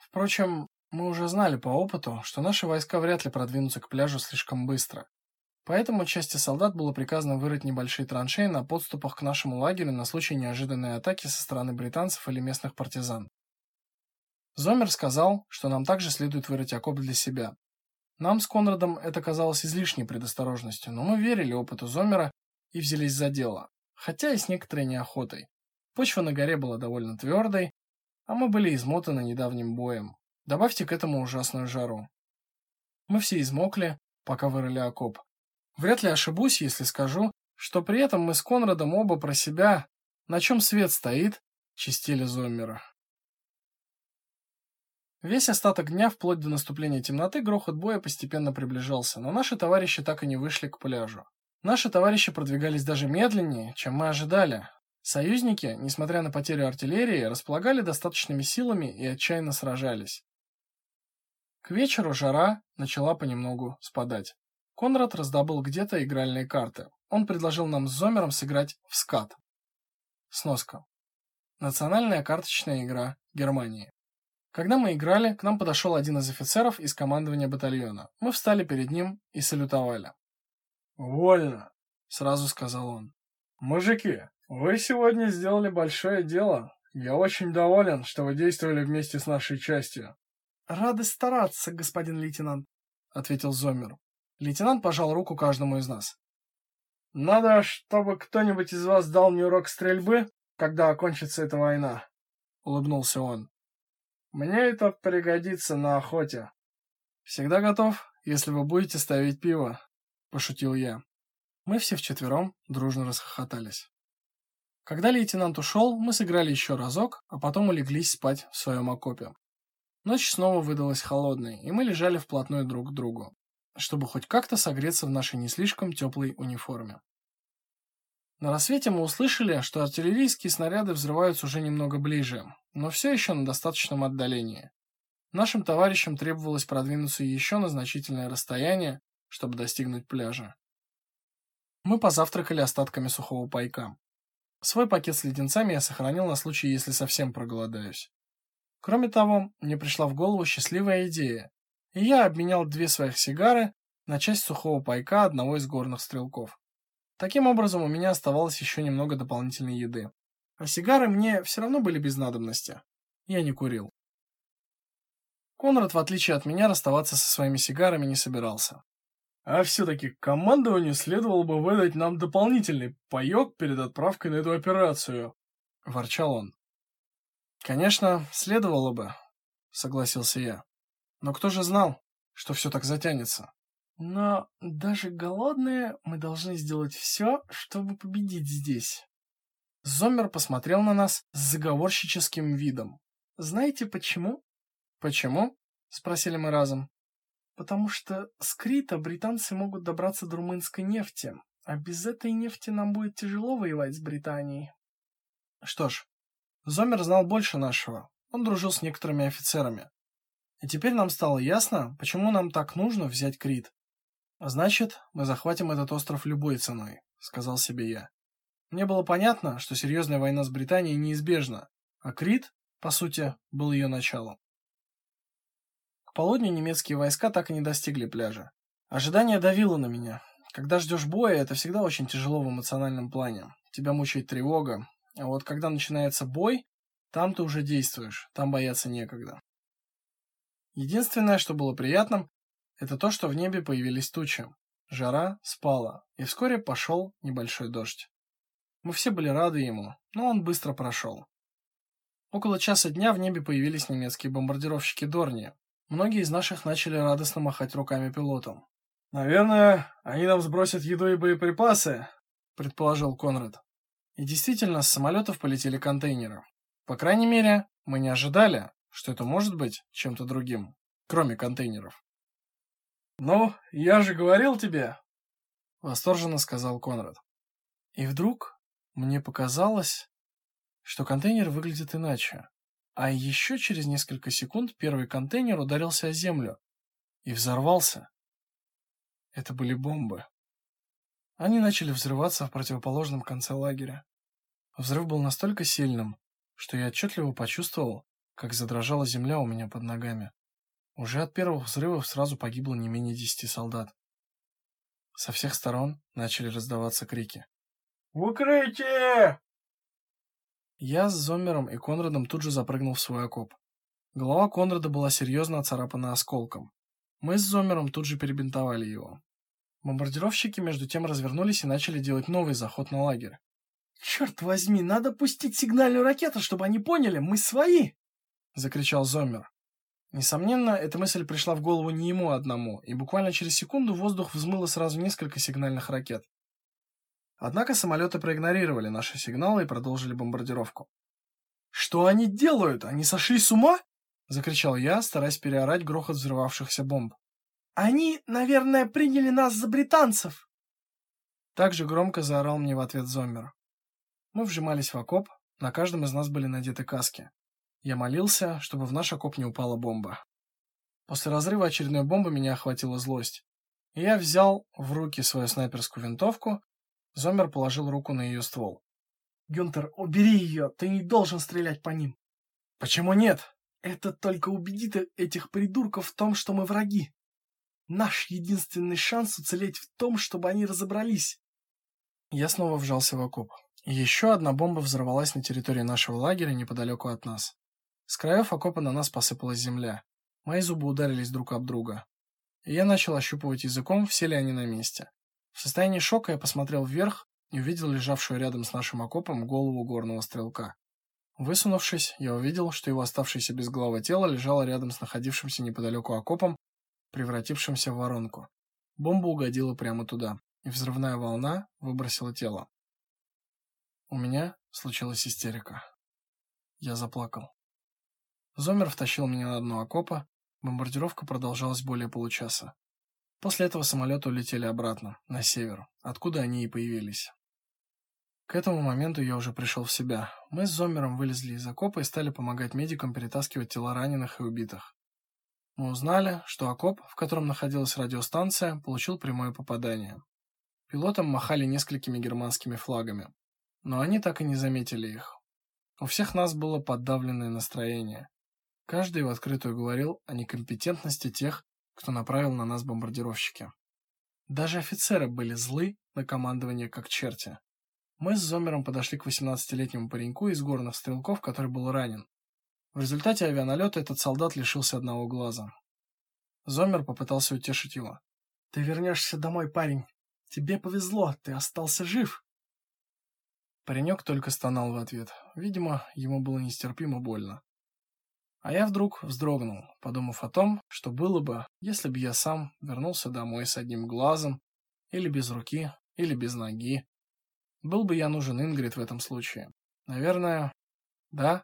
Впрочем, мы уже знали по опыту, что наши войска вряд ли продвинутся к пляжу слишком быстро. Поэтому части солдат было приказано вырыть небольшие траншеи на подступах к нашему лагерю на случай неожиданной атаки со стороны британцев или местных партизан. Зомер сказал, что нам также следует вырыть окоп для себя. Нам с Конрадом это казалось излишней предосторожностью, но мы верили опыту Зомера и взялись за дело, хотя и с некоторой неохотой. Почва на горе была довольно твердой, а мы были измотаны недавним боем. Добавьте к этому ужасную жару. Мы все измокли, пока вырыли окоп. Вряд ли ошибусь, если скажу, что при этом мы с Конрадом оба про себя, на чем свет стоит, чистили Зоммера. Весь остаток дня, вплоть до наступления темноты, грохот боя постепенно приближался, но наши товарищи так и не вышли к пляжу. Наши товарищи продвигались даже медленнее, чем мы ожидали, Союзники, несмотря на потерю артиллерии, располагали достаточными силами и отчаянно сражались. К вечеру жара начала понемногу спадать. Конрад раздобыл где-то игральные карты. Он предложил нам с Зомером сыграть в скат. Сноска. Национальная карточная игра Германии. Когда мы играли, к нам подошел один из офицеров из командования батальона. Мы встали перед ним и салютовали. «Вольно», — сразу сказал он. «Мужики, вы сегодня сделали большое дело. Я очень доволен, что вы действовали вместе с нашей частью. Рады стараться, господин лейтенант, ответил Зомер. Лейтенант пожал руку каждому из нас. Надо, чтобы кто-нибудь из вас дал мне урок стрельбы, когда окончится эта война, улыбнулся он. Мне это пригодится на охоте. Всегда готов, если вы будете ставить пиво, пошутил я. Мы все вчетвером дружно расхохотались. Когда лейтенант ушел, мы сыграли еще разок, а потом улеглись спать в своем окопе. Ночь снова выдалась холодной, и мы лежали вплотную друг к другу, чтобы хоть как-то согреться в нашей не слишком теплой униформе. На рассвете мы услышали, что артиллерийские снаряды взрываются уже немного ближе, но все еще на достаточном отдалении. Нашим товарищам требовалось продвинуться еще на значительное расстояние, чтобы достигнуть пляжа. Мы позавтракали остатками сухого пайка. Свой пакет с леденцами я сохранил на случай, если совсем проголодаюсь. Кроме того, мне пришла в голову счастливая идея, и я обменял две своих сигары на часть сухого пайка одного из горных стрелков. Таким образом, у меня оставалось еще немного дополнительной еды. А сигары мне все равно были без надобности. Я не курил. Конрад, в отличие от меня, расставаться со своими сигарами не собирался. А все-таки командованию следовало бы выдать нам дополнительный паёк перед отправкой на эту операцию, ворчал он. Конечно, следовало бы, согласился я. Но кто же знал, что все так затянется? Но даже голодные мы должны сделать все, чтобы победить здесь. Зоммер посмотрел на нас с заговорщическим видом. Знаете почему? Почему? спросили мы разом. Потому что с Крита британцы могут добраться до румынской нефти, а без этой нефти нам будет тяжело воевать с Британией. Что ж, Зомер знал больше нашего. Он дружил с некоторыми офицерами. И теперь нам стало ясно, почему нам так нужно взять Крит. А значит, мы захватим этот остров любой ценой, сказал себе я. Мне было понятно, что серьезная война с Британией неизбежна, а Крит, по сути, был ее началом. Полудню немецкие войска так и не достигли пляжа. Ожидание давило на меня. Когда ждешь боя, это всегда очень тяжело в эмоциональном плане. Тебя мучает тревога, а вот когда начинается бой, там ты уже действуешь, там бояться некогда. Единственное, что было приятным, это то, что в небе появились тучи. Жара спала, и вскоре пошел небольшой дождь. Мы все были рады ему, но он быстро прошел. Около часа дня в небе появились немецкие бомбардировщики Дорни. Многие из наших начали радостно махать руками пилотам. «Наверное, они нам сбросят еду и боеприпасы», — предположил Конрад. И действительно, с самолетов полетели контейнеры. По крайней мере, мы не ожидали, что это может быть чем-то другим, кроме контейнеров. «Ну, я же говорил тебе!» — восторженно сказал Конрад. И вдруг мне показалось, что контейнер выглядит иначе. А еще через несколько секунд первый контейнер ударился о землю и взорвался. Это были бомбы. Они начали взрываться в противоположном конце лагеря. Взрыв был настолько сильным, что я отчетливо почувствовал, как задрожала земля у меня под ногами. Уже от первых взрывов сразу погибло не менее десяти солдат. Со всех сторон начали раздаваться крики. «В укрытие!» Я с Зомером и Конрадом тут же запрыгнул в свой окоп. Голова Конрада была серьезно оцарапана осколком. Мы с Зомером тут же перебинтовали его. Бомбардировщики между тем развернулись и начали делать новый заход на лагерь. «Черт возьми, надо пустить сигнальную ракету, чтобы они поняли, мы свои!» — закричал Зоммер. Несомненно, эта мысль пришла в голову не ему одному, и буквально через секунду воздух взмыло сразу несколько сигнальных ракет. Однако самолеты проигнорировали наши сигналы и продолжили бомбардировку. «Что они делают? Они сошли с ума?» — закричал я, стараясь переорать грохот взрывавшихся бомб. Они, наверное, приняли нас за британцев. Так же громко заорал мне в ответ Зоммер. Мы вжимались в окоп, на каждом из нас были надеты каски. Я молился, чтобы в наш окоп не упала бомба. После разрыва очередной бомбы меня охватила злость. И я взял в руки свою снайперскую винтовку. Зоммер положил руку на ее ствол. «Гюнтер, убери ее, ты не должен стрелять по ним». «Почему нет?» «Это только убедит этих придурков в том, что мы враги». Наш единственный шанс уцелеть в том, чтобы они разобрались. Я снова вжался в окоп. Еще одна бомба взорвалась на территории нашего лагеря неподалеку от нас. С краев окопа на нас посыпалась земля. Мои зубы ударились друг об друга. И я начал ощупывать языком, все ли они на месте. В состоянии шока я посмотрел вверх и увидел лежавшую рядом с нашим окопом голову горного стрелка. Высунувшись, я увидел, что его оставшееся без головы тело лежало рядом с находившимся неподалеку окопом превратившимся в воронку. Бомба угодила прямо туда, и взрывная волна выбросила тело. У меня случилась истерика. Я заплакал. Зомер втащил меня на дно окопа. Бомбардировка продолжалась более получаса. После этого самолеты улетели обратно, на север, откуда они и появились. К этому моменту я уже пришел в себя. Мы с Зомером вылезли из окопа и стали помогать медикам перетаскивать тела раненых и убитых. Мы узнали, что окоп, в котором находилась радиостанция, получил прямое попадание. Пилотам махали несколькими германскими флагами, но они так и не заметили их. У всех нас было подавленное настроение. Каждый в открытую говорил о некомпетентности тех, кто направил на нас бомбардировщики. Даже офицеры были злы на командование как черти. Мы с Зомером подошли к 18-летнему пареньку из горных стрелков, который был ранен. В результате авианалета этот солдат лишился одного глаза. Зомер попытался утешить его. «Ты вернешься домой, парень. Тебе повезло, ты остался жив». Паренек только стонал в ответ. Видимо, ему было нестерпимо больно. А я вдруг вздрогнул, подумав о том, что было бы, если бы я сам вернулся домой с одним глазом, или без руки, или без ноги. Был бы я нужен Ингрид в этом случае? Наверное, да.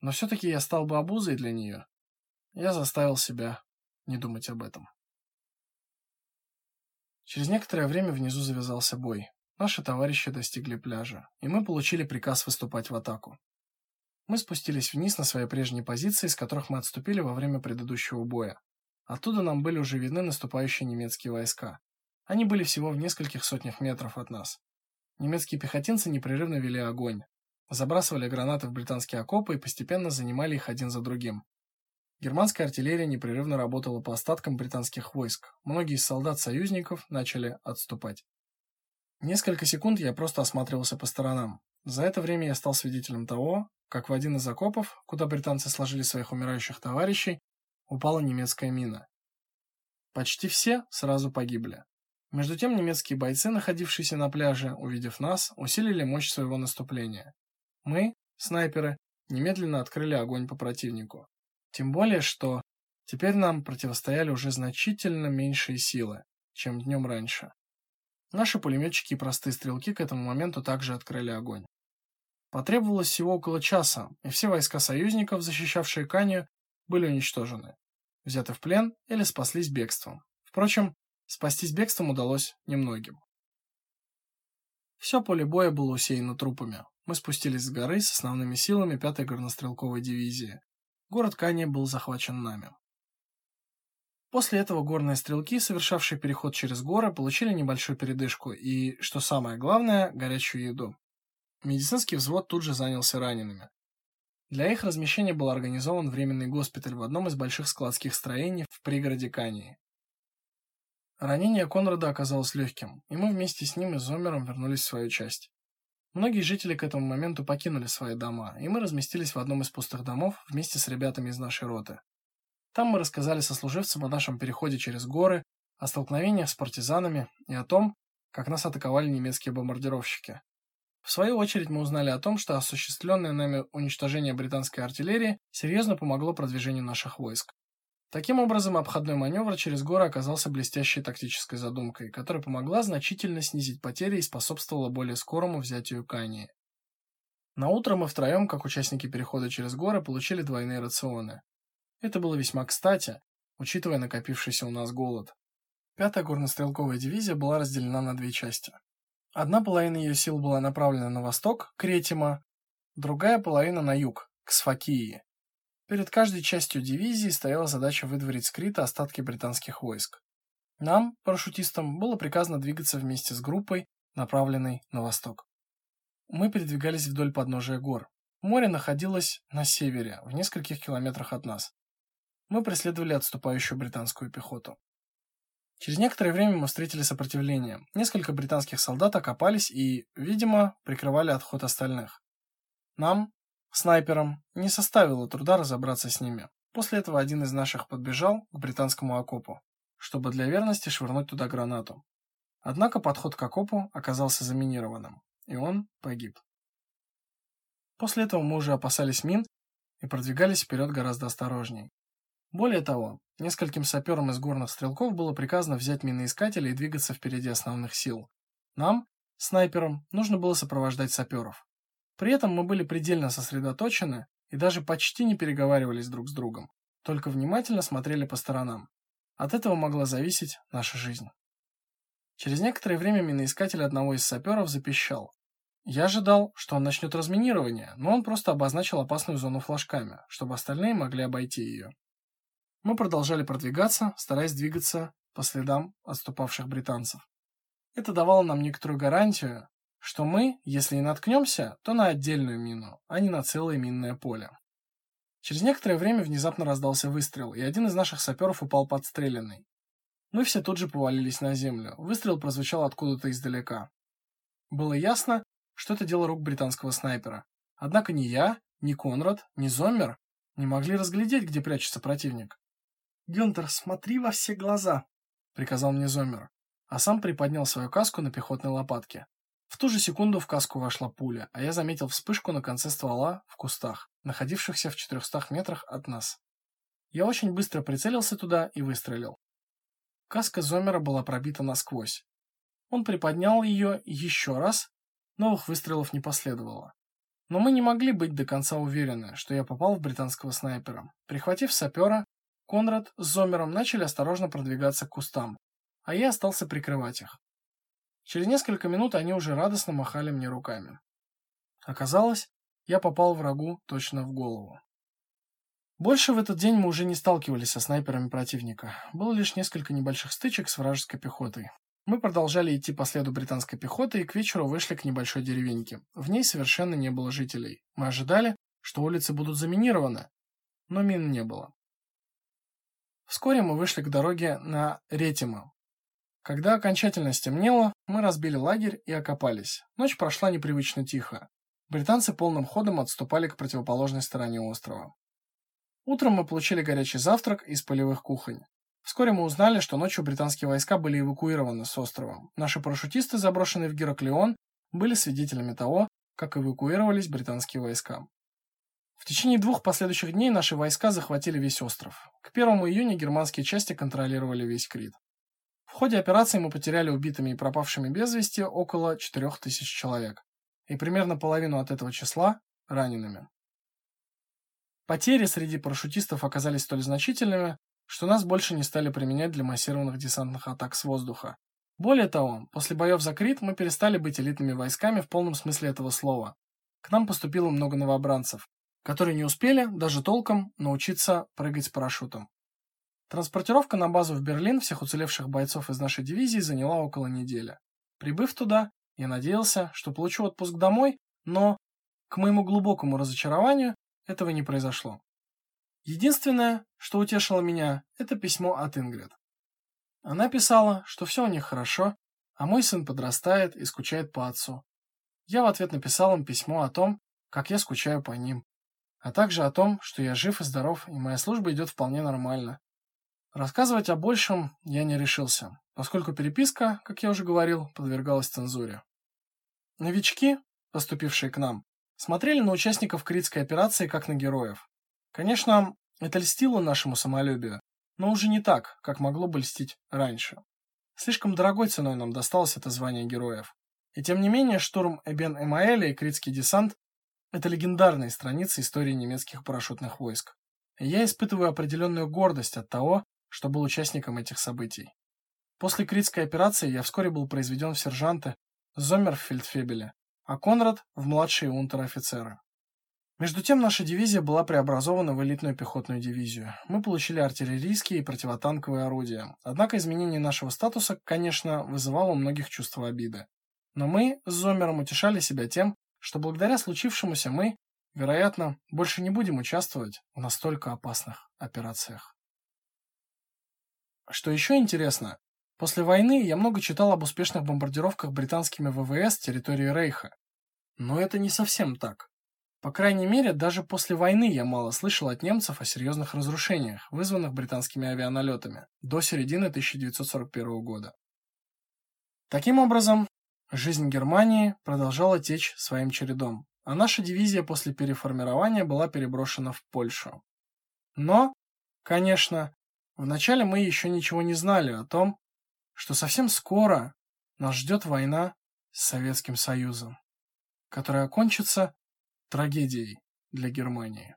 Но все-таки я стал бы обузой для нее. Я заставил себя не думать об этом. Через некоторое время внизу завязался бой. Наши товарищи достигли пляжа, и мы получили приказ выступать в атаку. Мы спустились вниз на свои прежние позиции, с которых мы отступили во время предыдущего боя. Оттуда нам были уже видны наступающие немецкие войска. Они были всего в нескольких сотнях метров от нас. Немецкие пехотинцы непрерывно вели огонь, забрасывали гранаты в британские окопы и постепенно занимали их один за другим. Германская артиллерия непрерывно работала по остаткам британских войск. Многие из солдат союзников начали отступать. Несколько секунд я просто осматривался по сторонам. За это время я стал свидетелем того, как в один из окопов, куда британцы сложили своих умирающих товарищей, упала немецкая мина. Почти все сразу погибли. Между тем немецкие бойцы, находившиеся на пляже, увидев нас, усилили мощь своего наступления. Мы, снайперы, немедленно открыли огонь по противнику. Тем более, что теперь нам противостояли уже значительно меньшие силы, чем днем раньше. Наши пулеметчики и простые стрелки к этому моменту также открыли огонь. Потребовалось всего около часа, и все войска союзников, защищавшие Канию, были уничтожены, взяты в плен или спаслись бегством. Впрочем, спастись бегством удалось немногим. Все поле боя было усеяно трупами. Мы спустились с горы с основными силами 5-й горнострелковой дивизии. Город Кания был захвачен нами. После этого горные стрелки, совершавшие переход через горы, получили небольшую передышку и, что самое главное, горячую еду. Медицинский взвод тут же занялся ранеными. Для их размещения был организован временный госпиталь в одном из больших складских строений в пригороде Кании. Ранение Конрада оказалось легким, и мы вместе с ним и Зомером вернулись в свою часть. Многие жители к этому моменту покинули свои дома, и мы разместились в одном из пустых домов вместе с ребятами из нашей роты. Там мы рассказали сослуживцам о нашем переходе через горы, о столкновениях с партизанами и о том, как нас атаковали немецкие бомбардировщики. В свою очередь мы узнали о том, что осуществленное нами уничтожение британской артиллерии серьезно помогло продвижению наших войск. Таким образом, обходной маневр через горы оказался блестящей тактической задумкой, которая помогла значительно снизить потери и способствовала более скорому взятию Кании. На утро мы втроем, как участники перехода через горы, получили двойные рационы. Это было весьма кстати, учитывая накопившийся у нас голод. Пятая горнострелковая дивизия была разделена на две части. Одна половина ее сил была направлена на восток, к Ретима, другая половина на юг, к Сфакии. Перед каждой частью дивизии стояла задача выдворить с остатки британских войск. Нам, парашютистам, было приказано двигаться вместе с группой, направленной на восток. Мы передвигались вдоль подножия гор. Море находилось на севере, в нескольких километрах от нас. Мы преследовали отступающую британскую пехоту. Через некоторое время мы встретили сопротивление. Несколько британских солдат окопались и, видимо, прикрывали отход остальных. Нам, Снайперам не составило труда разобраться с ними. После этого один из наших подбежал к британскому окопу, чтобы для верности швырнуть туда гранату. Однако подход к окопу оказался заминированным, и он погиб. После этого мы уже опасались мин и продвигались вперед гораздо осторожней. Более того, нескольким саперам из горных стрелков было приказано взять миноискатели и двигаться впереди основных сил. Нам, снайперам, нужно было сопровождать саперов. При этом мы были предельно сосредоточены и даже почти не переговаривались друг с другом, только внимательно смотрели по сторонам. От этого могла зависеть наша жизнь. Через некоторое время миноискатель одного из саперов запищал. Я ожидал, что он начнет разминирование, но он просто обозначил опасную зону флажками, чтобы остальные могли обойти ее. Мы продолжали продвигаться, стараясь двигаться по следам отступавших британцев. Это давало нам некоторую гарантию, что мы, если и наткнемся, то на отдельную мину, а не на целое минное поле. Через некоторое время внезапно раздался выстрел, и один из наших саперов упал подстреленный. Мы все тут же повалились на землю. Выстрел прозвучал откуда-то издалека. Было ясно, что это дело рук британского снайпера. Однако ни я, ни Конрад, ни Зоммер не могли разглядеть, где прячется противник. «Гюнтер, смотри во все глаза!» — приказал мне Зоммер, а сам приподнял свою каску на пехотной лопатке. В ту же секунду в каску вошла пуля, а я заметил вспышку на конце ствола в кустах, находившихся в 400 метрах от нас. Я очень быстро прицелился туда и выстрелил. Каска Зомера была пробита насквозь. Он приподнял ее еще раз, новых выстрелов не последовало. Но мы не могли быть до конца уверены, что я попал в британского снайпера. Прихватив сапера, Конрад с Зомером начали осторожно продвигаться к кустам, а я остался прикрывать их. Через несколько минут они уже радостно махали мне руками. Оказалось, я попал врагу точно в голову. Больше в этот день мы уже не сталкивались со снайперами противника. Было лишь несколько небольших стычек с вражеской пехотой. Мы продолжали идти по следу британской пехоты и к вечеру вышли к небольшой деревеньке. В ней совершенно не было жителей. Мы ожидали, что улицы будут заминированы, но мин не было. Вскоре мы вышли к дороге на Ретима. Когда окончательно стемнело, мы разбили лагерь и окопались. Ночь прошла непривычно тихо. Британцы полным ходом отступали к противоположной стороне острова. Утром мы получили горячий завтрак из полевых кухонь. Вскоре мы узнали, что ночью британские войска были эвакуированы с острова. Наши парашютисты, заброшенные в Гераклион, были свидетелями того, как эвакуировались британские войска. В течение двух последующих дней наши войска захватили весь остров. К 1 июня германские части контролировали весь Крит. В ходе операции мы потеряли убитыми и пропавшими без вести около 4000 человек, и примерно половину от этого числа ранеными. Потери среди парашютистов оказались столь значительными, что нас больше не стали применять для массированных десантных атак с воздуха. Более того, после боев за Крит мы перестали быть элитными войсками в полном смысле этого слова. К нам поступило много новобранцев, которые не успели даже толком научиться прыгать с парашютом. Транспортировка на базу в Берлин всех уцелевших бойцов из нашей дивизии заняла около недели. Прибыв туда, я надеялся, что получу отпуск домой, но, к моему глубокому разочарованию, этого не произошло. Единственное, что утешило меня, это письмо от Ингрид. Она писала, что все у них хорошо, а мой сын подрастает и скучает по отцу. Я в ответ написал им письмо о том, как я скучаю по ним, а также о том, что я жив и здоров, и моя служба идет вполне нормально. Рассказывать о большем я не решился, поскольку переписка, как я уже говорил, подвергалась цензуре. Новички, поступившие к нам, смотрели на участников критской операции как на героев. Конечно, это льстило нашему самолюбию, но уже не так, как могло бы льстить раньше. Слишком дорогой ценой нам досталось это звание героев. И тем не менее, штурм Эбен-Эмаэля и критский десант это легендарные страницы истории немецких парашютных войск. Я испытываю определенную гордость от того, что был участником этих событий. После Критской операции я вскоре был произведен в сержанты Зоммер в фельдфебеле, а Конрад в младшие унтер-офицеры. Между тем наша дивизия была преобразована в элитную пехотную дивизию. Мы получили артиллерийские и противотанковые орудия. Однако изменение нашего статуса, конечно, вызывало у многих чувство обиды. Но мы с Зомером утешали себя тем, что благодаря случившемуся мы, вероятно, больше не будем участвовать в настолько опасных операциях. Что еще интересно, после войны я много читал об успешных бомбардировках британскими ВВС территории Рейха. Но это не совсем так. По крайней мере, даже после войны я мало слышал от немцев о серьезных разрушениях, вызванных британскими авианалетами, до середины 1941 года. Таким образом, Жизнь Германии продолжала течь своим чередом, а наша дивизия после переформирования была переброшена в Польшу. Но, конечно, вначале мы еще ничего не знали о том, что совсем скоро нас ждет война с Советским Союзом, которая окончится трагедией для Германии.